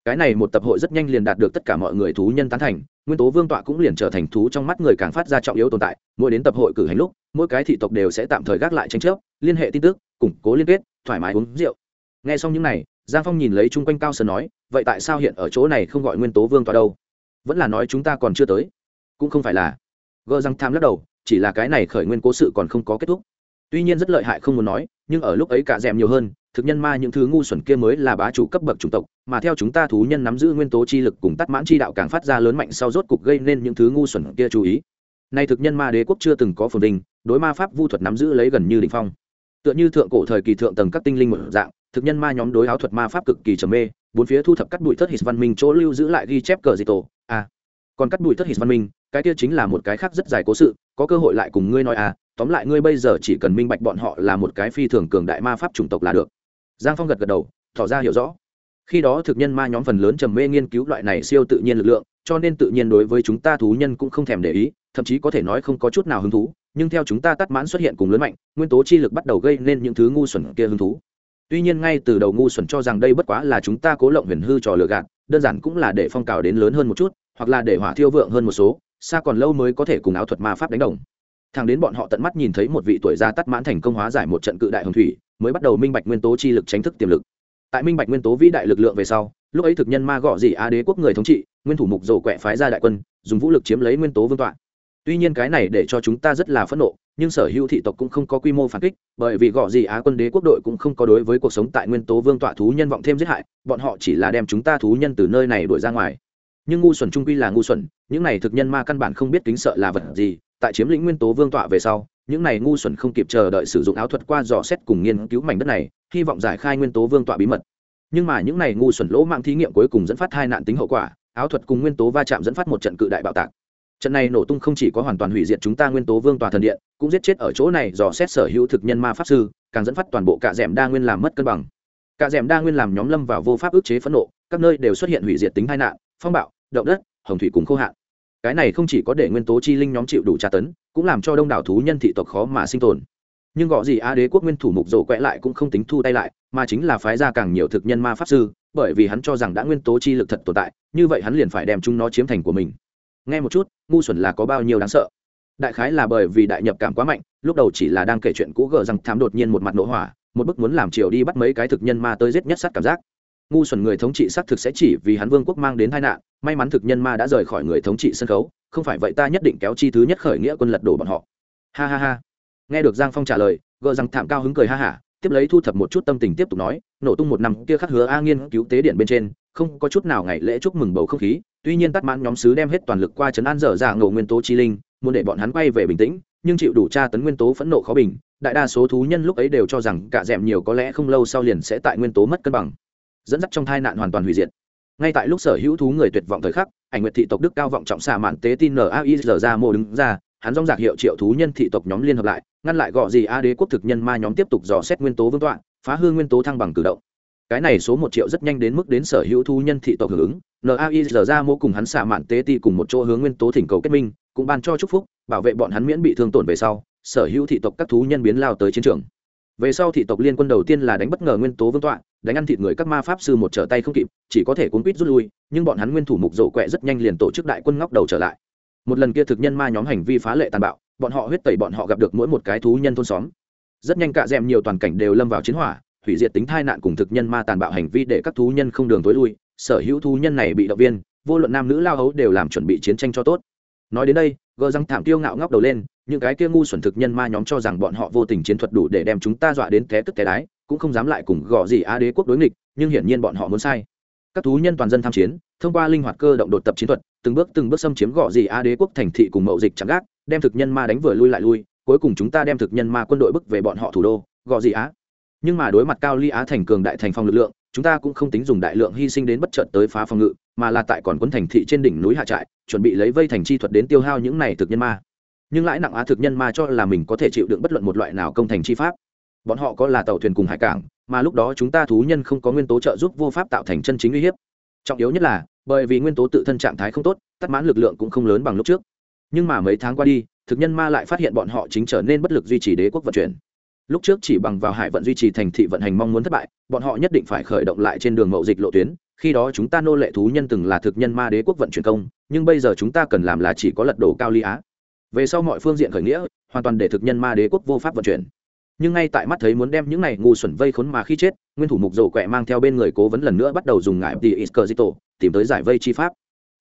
cái này một tập hội rất nhanh liền đạt được tất cả mọi người thú nhân tán thành, nguyên tố vương tọa cũng liền trở thành thú trong mắt người càng phát ra trọng yếu tồn tại, mỗi đến tập hội cử hành lúc, mỗi cái thị tộc đều sẽ tạm thời gác lại tranh chấp, liên hệ tin tức, củng cố liên kết, thoải mái uống rượu. Nghe xong những này, giang phong nhìn lấy chung quanh cao sơn nói, vậy tại sao hiện ở chỗ này không gọi nguyên tố vương tọa đâu? Vẫn là nói chúng ta còn chưa tới. Cũng không phải là. Gờ răng tham lắc đầu, chỉ là cái này khởi nguyên cố sự còn không có kết thúc. Tuy nhiên rất lợi hại không muốn nói, nhưng ở lúc ấy cả d nhiều hơn thực nhân ma những thứ ngu xuẩn kia mới là bá chủ cấp bậc chủng tộc, mà theo chúng ta thú nhân nắm giữ nguyên tố chi lực cùng tắt mãn chi đạo càng phát ra lớn mạnh sau rốt cục gây nên những thứ ngu xuẩn kia chú ý. Nay thực nhân ma đế quốc chưa từng có phồn đình đối ma pháp vu thuật nắm giữ lấy gần như đ ỉ n h phong. Tựa như thượng cổ thời kỳ thượng tầng các tinh linh một dạng, thực nhân ma nhóm đối áo thuật ma pháp cực kỳ trầm mê, bốn phía thu thập cắt bụi thất hít văn minh chỗ lưu giữ lại ghi chép cờ dị tổ a à. còn cắt bụi thất hít văn minh, cái kia chính là một cái khác rất dài cố sự, có cơ hội lại cùng ngươi nói à tóm lại ngươi bây giờ chỉ cần minh bạch bọn họ là một cái phi thường cường đại ma pháp chủng tộc là được giang phong gật gật đầu, tỏ ra hiểu rõ. Khi đó thực nhân ma nhóm phần lớn trầm mê nghiên cứu loại này siêu tự nhiên lực lượng, cho nên tự nhiên đối với chúng ta thú nhân cũng không thèm để ý, thậm chí có thể nói không có chút nào hứng thú, nhưng theo chúng ta tắt mãn xuất hiện cùng lớn mạnh, nguyên tố chi lực bắt đầu gây nên những thứ ngu xuẩn kia hứng thú. Tuy nhiên ngay từ đầu ngu xuẩn cho rằng đây bất quá là chúng ta cố lộng huyền hư trò lừa gạt, đơn giản cũng là để phong cào đến lớn hơn một chút, hoặc là để hỏa thiêu vượng hơn một số, xa còn lâu mới có thể cùng áo thuật ma pháp đánh đồng. Thằng đến bọn họ tận mắt nhìn thấy một vị tuổi gia tắt mãn thành công hóa giải một trận cự đại hồng thủy mới bắt đầu minh bạch nguyên tố chi lực tránh thức tiềm lực. Tại minh bạch nguyên tố vĩ đại lực lượng về sau, lúc ấy thực nhân ma gọ dị á đế quốc người thống trị, nguyên thủ mục rổ quẹ phái ra đại quân, dùng vũ lực chiếm lấy nguyên tố vương tọa. Tuy nhiên cái này để cho chúng ta rất là phẫn nộ, nhưng sở hữu thị tộc cũng không có quy mô phản kích, bởi vì gọ gì á quân đế quốc đội cũng không có đối với cuộc sống tại nguyên tố vương tọa thú nhân vọng thêm giết hại, bọn họ chỉ là đem chúng ta thú nhân từ nơi này đuổi ra ngoài. Nhưng ngu xuẩn trung quy là ngu xuẩn, những này thực nhân ma căn bản không biết kính sợ là vật gì, tại chiếm lĩnh nguyên tố vương tọa về sau những này ngu xuẩn không kịp chờ đợi sử dụng áo thuật qua dò xét cùng nghiên cứu mảnh đất này, hy vọng giải khai nguyên tố vương tọa bí mật. Nhưng mà những này ngu xuẩn lỗ mạng thí nghiệm cuối cùng dẫn phát hai nạn tính hậu quả, áo thuật cùng nguyên tố va chạm dẫn phát một trận cự đại bạo tạc. Trận này nổ tung không chỉ có hoàn toàn hủy diệt chúng ta nguyên tố vương tòa thần điện, cũng giết chết ở chỗ này dò xét sở hữu thực nhân ma pháp sư, càng dẫn phát toàn bộ cả d đa nguyên làm mất cân bằng. Cả d đa nguyên làm nhóm lâm vào vô pháp ức chế phẫn nộ, các nơi đều xuất hiện hủy diệt tính tai nạn, phong bạo, động đất, hồng thủy cùng khô hạn cái này không chỉ có để nguyên tố chi linh nhóm chịu đủ tra tấn, cũng làm cho đông đảo thú nhân thị tộc khó mà sinh tồn. Nhưng gõ gì a đế quốc nguyên thủ mục rổ quẹ lại cũng không tính thu tay lại, mà chính là phái ra càng nhiều thực nhân ma pháp sư, bởi vì hắn cho rằng đã nguyên tố chi lực thật tồn tại, như vậy hắn liền phải đem chúng nó chiếm thành của mình. Nghe một chút, ngu xuẩn là có bao nhiêu đáng sợ. Đại khái là bởi vì đại nhập cảm quá mạnh, lúc đầu chỉ là đang kể chuyện cũ gờ rằng thám đột nhiên một mặt nổ hỏa, một bức muốn làm triều đi bắt mấy cái thực nhân ma tới giết nhất sát cảm giác ngu xuẩn người thống trị xác thực sẽ chỉ vì hắn vương quốc mang đến tai nạn, may mắn thực nhân ma đã rời khỏi người thống trị sân khấu, không phải vậy ta nhất định kéo chi thứ nhất khởi nghĩa quân lật đổ bọn họ. Ha ha ha. Nghe được giang phong trả lời, gờ rằng thảm cao hứng cười ha hả, tiếp lấy thu thập một chút tâm tình tiếp tục nói, nổ tung một năm kia khắc hứa a nghiên cứu tế điện bên trên, không có chút nào ngày lễ chúc mừng bầu không khí, tuy nhiên tắt mãn nhóm sứ đem hết toàn lực qua chấn an dở dạ ngộ nguyên tố chi linh, muốn để bọn hắn quay về bình tĩnh, nhưng chịu đủ tra tấn nguyên tố phẫn nộ khó bình, đại đa số thú nhân lúc ấy đều cho rằng cả dẻm nhiều có lẽ không lâu sau liền sẽ tại nguyên tố mất cân bằng dẫn dắt trong tai nạn hoàn toàn hủy diệt. Ngay tại lúc sở hữu thú người tuyệt vọng thời khắc, ảnh nguyệt thị tộc đức cao vọng trọng xạ mạn tế tin naiz ra mô đứng ra, hắn dong rạc hiệu triệu thú nhân thị tộc nhóm liên hợp lại, ngăn lại gọ gì a đế quốc thực nhân ma nhóm tiếp tục dò xét nguyên tố vương tọa, phá hư nguyên tố thăng bằng cử động. Cái này số một triệu rất nhanh đến mức đến sở hữu thú nhân thị tộc hưởng ứng ra mô cùng hắn xạ mạn tế ti cùng một chỗ hướng nguyên tố thỉnh cầu kết minh, cũng ban cho chúc phúc, bảo vệ bọn hắn miễn bị thương tổn về sau, sở hữu thị tộc các thú nhân biến lao tới chiến trường về sau thị tộc liên quân đầu tiên là đánh bất ngờ nguyên tố vương tọa, đánh ăn thịt người các ma pháp sư một trở tay không kịp, chỉ có thể cuốn quýt rút lui, nhưng bọn hắn nguyên thủ mục rổ quẹ rất nhanh liền tổ chức đại quân ngóc đầu trở lại. Một lần kia thực nhân ma nhóm hành vi phá lệ tàn bạo, bọn họ huyết tẩy bọn họ gặp được mỗi một cái thú nhân thôn xóm. Rất nhanh cạ d nhiều toàn cảnh đều lâm vào chiến hỏa, hủy diệt tính thai nạn cùng thực nhân ma tàn bạo hành vi để các thú nhân không đường tối lui, sở hữu thú nhân này bị động viên, vô luận nam nữ lao hấu đều làm chuẩn bị chiến tranh cho tốt nói đến đây gờ răng thảm tiêu ngạo ngóc đầu lên, những cái kia ngu xuẩn thực nhân ma nhóm cho rằng bọn họ vô tình chiến thuật đủ để đem chúng ta dọa đến té tức té đái, cũng không dám lại cùng gò gì á đế quốc đối nghịch, nhưng hiển nhiên bọn họ muốn sai. Các thú nhân toàn dân tham chiến, thông qua linh hoạt cơ động đột tập chiến thuật, từng bước từng bước xâm chiếm gò gì á đế quốc thành thị cùng mậu dịch chẳng gác, đem thực nhân ma đánh vừa lui lại lui, cuối cùng chúng ta đem thực nhân ma quân đội bức về bọn họ thủ đô, gò gì á. Nhưng mà đối mặt cao ly á thành cường đại thành phong lực lượng, chúng ta cũng không tính dùng đại lượng hy sinh đến bất chợt tới phá phòng ngự mà là tại còn quân thành thị trên đỉnh núi hạ trại, chuẩn bị lấy vây thành chi thuật đến tiêu hao những này thực nhân ma. Nhưng lãi nặng á thực nhân ma cho là mình có thể chịu đựng bất luận một loại nào công thành chi pháp. Bọn họ có là tàu thuyền cùng hải cảng, mà lúc đó chúng ta thú nhân không có nguyên tố trợ giúp vô pháp tạo thành chân chính uy hiếp. Trọng yếu nhất là, bởi vì nguyên tố tự thân trạng thái không tốt, tắt mãn lực lượng cũng không lớn bằng lúc trước. Nhưng mà mấy tháng qua đi, thực nhân ma lại phát hiện bọn họ chính trở nên bất lực duy trì đế quốc vận chuyển. Lúc trước chỉ bằng vào hải vận duy trì thành thị vận hành mong muốn thất bại, bọn họ nhất định phải khởi động lại trên đường mậu dịch lộ tuyến khi đó chúng ta nô lệ thú nhân từng là thực nhân ma đế quốc vận chuyển công, nhưng bây giờ chúng ta cần làm là chỉ có lật đổ cao ly á. Về sau mọi phương diện khởi nghĩa, hoàn toàn để thực nhân ma đế quốc vô pháp vận chuyển. Nhưng ngay tại mắt thấy muốn đem những này ngu xuẩn vây khốn mà khi chết, nguyên thủ mục dầu quẹ mang theo bên người cố vấn lần nữa bắt đầu dùng ngải đi iscazito tìm tới giải vây chi pháp.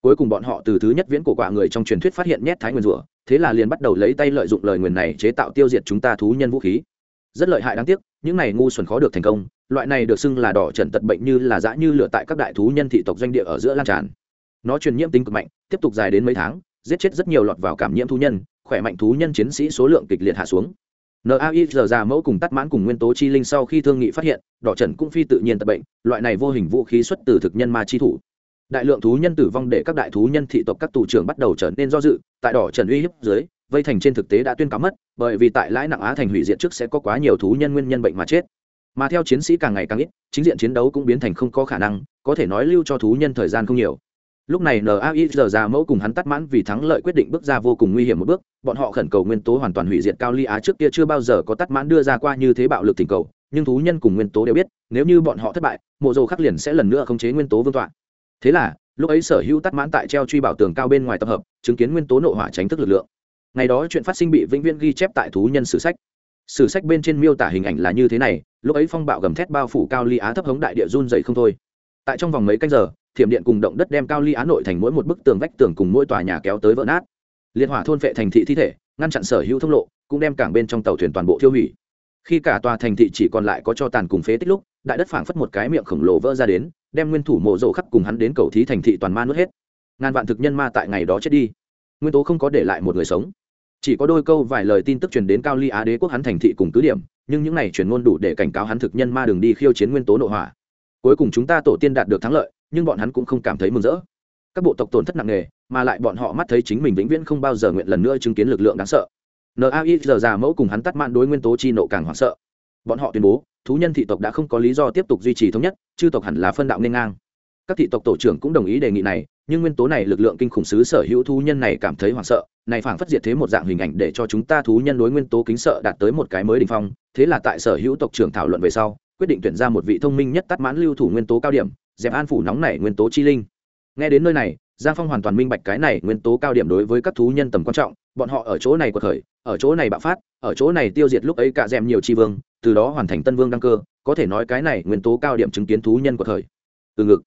Cuối cùng bọn họ từ thứ nhất viễn cổ quạ người trong truyền thuyết phát hiện nhét thái nguyên rủa, thế là liền bắt đầu lấy tay lợi dụng lời nguyền này chế tạo tiêu diệt chúng ta thú nhân vũ khí rất lợi hại đáng tiếc, những này ngu xuẩn khó được thành công, loại này được xưng là đỏ trần tật bệnh như là dã như lửa tại các đại thú nhân thị tộc doanh địa ở giữa lan tràn. Nó truyền nhiễm tính cực mạnh, tiếp tục dài đến mấy tháng, giết chết rất nhiều lọt vào cảm nhiễm thú nhân, khỏe mạnh thú nhân chiến sĩ số lượng kịch liệt hạ xuống. Nai giờ ra mẫu cùng tắt mãn cùng nguyên tố chi linh sau khi thương nghị phát hiện, đỏ trần cũng phi tự nhiên tật bệnh, loại này vô hình vũ khí xuất từ thực nhân ma chi thủ. Đại lượng thú nhân tử vong để các đại thú nhân thị tộc các tù trưởng bắt đầu trở nên do dự, tại đỏ trần uy hiếp dưới vây thành trên thực tế đã tuyên cáo mất, bởi vì tại lãi nặng á thành hủy diệt trước sẽ có quá nhiều thú nhân nguyên nhân bệnh mà chết. Mà theo chiến sĩ càng ngày càng ít, chính diện chiến đấu cũng biến thành không có khả năng, có thể nói lưu cho thú nhân thời gian không nhiều. Lúc này naiz ra mẫu cùng hắn tắt mãn vì thắng lợi quyết định bước ra vô cùng nguy hiểm một bước, bọn họ khẩn cầu nguyên tố hoàn toàn hủy diệt cao ly á trước kia chưa bao giờ có tắt mãn đưa ra qua như thế bạo lực tình cầu, nhưng thú nhân cùng nguyên tố đều biết, nếu như bọn họ thất bại, mộ dầu khắc liền sẽ lần nữa khống chế nguyên tố vương tọa. Thế là, lúc ấy sở hữu tắt mãn tại treo truy bảo tường cao bên ngoài tập hợp, chứng kiến nguyên tố nộ hỏa tránh thức lực lượng ngày đó chuyện phát sinh bị vĩnh viễn ghi chép tại thú nhân sử sách. Sử sách bên trên miêu tả hình ảnh là như thế này, lúc ấy phong bạo gầm thét bao phủ cao ly á thấp hống đại địa run dày không thôi. Tại trong vòng mấy canh giờ, thiểm điện cùng động đất đem cao ly á nội thành mỗi một bức tường vách tường cùng mỗi tòa nhà kéo tới vỡ nát. Liệt hỏa thôn vệ thành thị thi thể, ngăn chặn sở hữu thông lộ, cũng đem cảng bên trong tàu thuyền toàn bộ tiêu hủy. Khi cả tòa thành thị chỉ còn lại có cho tàn cùng phế tích lúc, đại đất phảng phất một cái miệng khổng lồ vỡ ra đến, đem nguyên thủ mộ rộ khắc cùng hắn đến cầu thí thành thị toàn ma nuốt hết. Ngàn vạn thực nhân ma tại ngày đó chết đi. Nguyên tố không có để lại một người sống chỉ có đôi câu vài lời tin tức truyền đến cao ly á đế quốc hắn thành thị cùng cứ điểm, nhưng những này truyền ngôn đủ để cảnh cáo hắn thực nhân ma đường đi khiêu chiến nguyên tố nội hỏa. Cuối cùng chúng ta tổ tiên đạt được thắng lợi, nhưng bọn hắn cũng không cảm thấy mừng rỡ. Các bộ tộc tổn thất nặng nề, mà lại bọn họ mắt thấy chính mình vĩnh viễn không bao giờ nguyện lần nữa chứng kiến lực lượng đáng sợ. Nai giờ già mẫu cùng hắn tắt mạn đối nguyên tố chi nộ càng hoảng sợ. Bọn họ tuyên bố, thú nhân thị tộc đã không có lý do tiếp tục duy trì thống nhất, chư tộc hẳn là phân đạo nên ngang. Các thị tộc tổ trưởng cũng đồng ý đề nghị này, nhưng nguyên tố này lực lượng kinh khủng sứ sở hữu thú nhân này cảm thấy hoảng sợ này phảng phất diệt thế một dạng hình ảnh để cho chúng ta thú nhân đối nguyên tố kính sợ đạt tới một cái mới đỉnh phong. Thế là tại sở hữu tộc trưởng thảo luận về sau, quyết định tuyển ra một vị thông minh nhất tắt mãn lưu thủ nguyên tố cao điểm, dẹp an phủ nóng này nguyên tố chi linh. Nghe đến nơi này, giang phong hoàn toàn minh bạch cái này nguyên tố cao điểm đối với các thú nhân tầm quan trọng, bọn họ ở chỗ này của thời ở chỗ này bạo phát, ở chỗ này tiêu diệt lúc ấy cả dèm nhiều chi vương, từ đó hoàn thành tân vương đăng cơ, có thể nói cái này nguyên tố cao điểm chứng kiến thú nhân của thời từ ngực,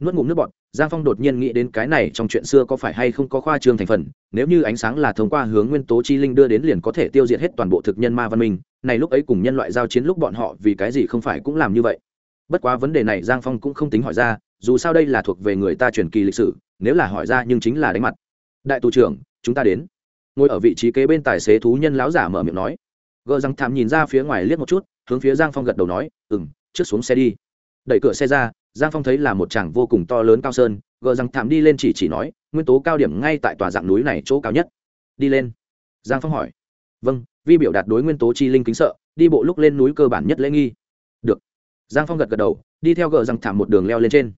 nuốt ngụm nước bọt giang phong đột nhiên nghĩ đến cái này trong chuyện xưa có phải hay không có khoa trương thành phần, nếu như ánh sáng là thông qua hướng nguyên tố chi linh đưa đến liền có thể tiêu diệt hết toàn bộ thực nhân ma văn minh, này lúc ấy cùng nhân loại giao chiến lúc bọn họ vì cái gì không phải cũng làm như vậy. Bất quá vấn đề này giang phong cũng không tính hỏi ra, dù sao đây là thuộc về người ta truyền kỳ lịch sử, nếu là hỏi ra nhưng chính là đánh mặt. Đại tù trưởng, chúng ta đến. Ngồi ở vị trí kế bên tài xế thú nhân lão giả mở miệng nói. Gờ răng thảm nhìn ra phía ngoài liếc một chút, hướng phía giang phong gật đầu nói ừ m trước xuống xe đi. Đẩy cửa xe ra giang phong thấy là một chàng vô cùng to lớn cao sơn, gờ răng thảm đi lên chỉ chỉ nói, nguyên tố cao điểm ngay tại tòa dạng núi này chỗ cao nhất. Đi lên. Giang phong hỏi. Vâng vi biểu đạt đối nguyên tố chi linh kính sợ, đi bộ lúc lên núi cơ bản nhất lễ nghi. Được. Giang phong gật gật đầu, đi theo gờ răng thảm một đường leo lên trên.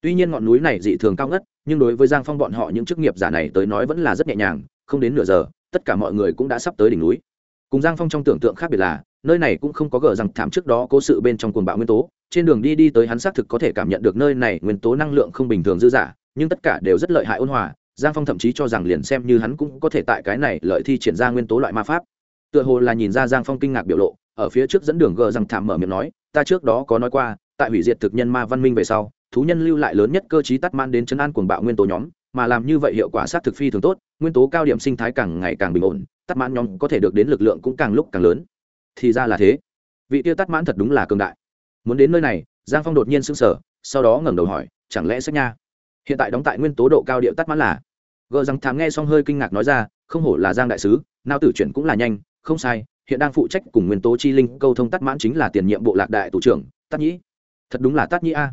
Tuy nhiên ngọn núi này dị thường cao ngất, nhưng đối với giang phong bọn họ những chức nghiệp giả này tới nói vẫn là rất nhẹ nhàng, không đến nửa giờ, tất cả mọi người cũng đã sắp tới đỉnh núi. Cùng giang phong trong tưởng tượng khác biệt là, nơi này cũng không có gờ rằng thảm trước đó cố sự bên trong cuồng bạo nguyên tố trên đường đi đi tới hắn xác thực có thể cảm nhận được nơi này nguyên tố năng lượng không bình thường dư dả, nhưng tất cả đều rất lợi hại ôn hòa, giang phong thậm chí cho rằng liền xem như hắn cũng có thể tại cái này lợi thi triển ra nguyên tố loại ma pháp. Tựa hồ là nhìn ra giang phong kinh ngạc biểu lộ, ở phía trước dẫn đường gờ rằng thảm mở miệng nói, ta trước đó có nói qua, tại hủy diệt thực nhân ma văn minh về sau, thú nhân lưu lại lớn nhất cơ chí tắt man đến chấn an cuồng bạo nguyên tố nhóm, mà làm như vậy hiệu quả sát thực phi thường tốt, nguyên tố cao điểm sinh thái càng ngày càng bình ổn, tắt mãn nhóm có thể được đến lực lượng cũng càng lúc càng lớn. Thì ra là thế. Vị tiêu tắt mãn thật đúng là cường đại muốn đến nơi này, giang phong đột nhiên sững sờ, sau đó ngẩng đầu hỏi, chẳng lẽ sách nha? Hiện tại đóng tại nguyên tố độ cao điệu tắt mãn là? Gờ rằng thám nghe xong hơi kinh ngạc nói ra, không hổ là giang đại sứ, nao tử chuyển cũng là nhanh, không sai, hiện đang phụ trách cùng nguyên tố chi linh câu thông tắt mãn chính là tiền nhiệm bộ lạc đại tổ trưởng tắt nhĩ. Thật đúng là tắt nhĩ a.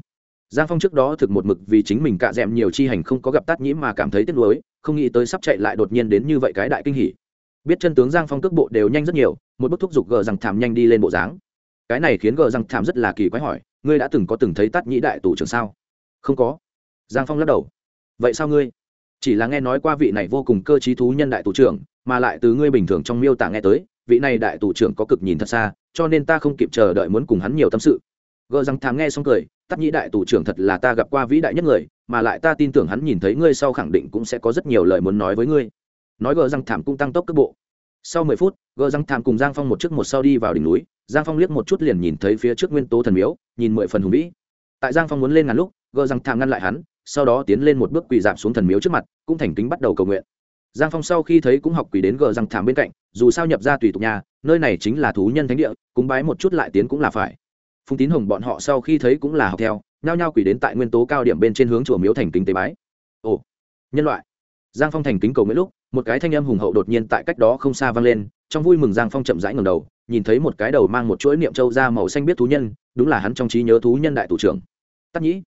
Giang phong trước đó thực một mực vì chính mình cạ d ẹ m nhiều chi hành không có gặp Tắt nhĩ mà cảm thấy tiếc nuối, không nghĩ tới sắp chạy lại đột nhiên đến như vậy cái đại kinh hỉ. Biết chân tướng giang phong cước bộ đều nhanh rất nhiều, một bức thúc giục gờ rằng thảm nhanh đi lên bộ dáng cái này khiến gờ răng thảm rất là kỳ quái hỏi, ngươi đã từng có từng thấy tát nhĩ đại tù trưởng sao? Không có. Giang phong lắc đầu. Vậy sao ngươi? Chỉ là nghe nói qua vị này vô cùng cơ t r í thú nhân đại tù trưởng, mà lại từ ngươi bình thường trong miêu tả nghe tới, vị này đại tù trưởng có cực nhìn thật xa, cho nên ta không kịp chờ đợi muốn cùng hắn nhiều tâm sự. Gờ rằng thảm nghe xong cười tắc nhĩ đại tù trưởng thật là ta gặp qua vĩ đại nhất người, mà lại ta tin tưởng hắn nhìn thấy ngươi sau khẳng định cũng sẽ có rất nhiều lời muốn nói với ngươi. Nói gờ răng thảm cũng tăng tốc cước bộ sau mười phút gờ răng thảm cùng giang phong một trước một sau đi vào đỉnh núi. Giang phong liếc một chút liền nhìn thấy phía trước nguyên tố thần miếu, nhìn mười phần hùng vĩ. Tại giang phong muốn lên ngàn lúc gờ răng thảm ngăn lại hắn, sau đó tiến lên một bước quỳ dạp xuống thần miếu trước mặt, cũng thành kính bắt đầu cầu nguyện. Giang phong sau khi thấy cũng học quỳ đến gờ răng thảm bên cạnh, dù sao nhập ra tùy tục nhà, nơi này chính là thú nhân thánh địa, cúng bái một chút lại tiến cũng là phải. Phùng tín hồng bọn họ sau khi thấy cũng là học theo, nhao nhao quỳ đến tại nguyên tố cao điểm bên trên hướng chùa miếu thành kính tế bái. Ồ, nhân loại. Giang phong thành kính cầu nguyện lúc một cái thanh âm hùng hậu đột nhiên tại cách đó không xa vang lên, trong vui mừng giang phong chậm rãi ngầm đầu, nhìn thấy một cái đầu mang một chuỗi niệm châu da màu xanh biết thú nhân, đúng là hắn trong trí nhớ thú nhân đại thủ trưởng. Tắc nhĩ.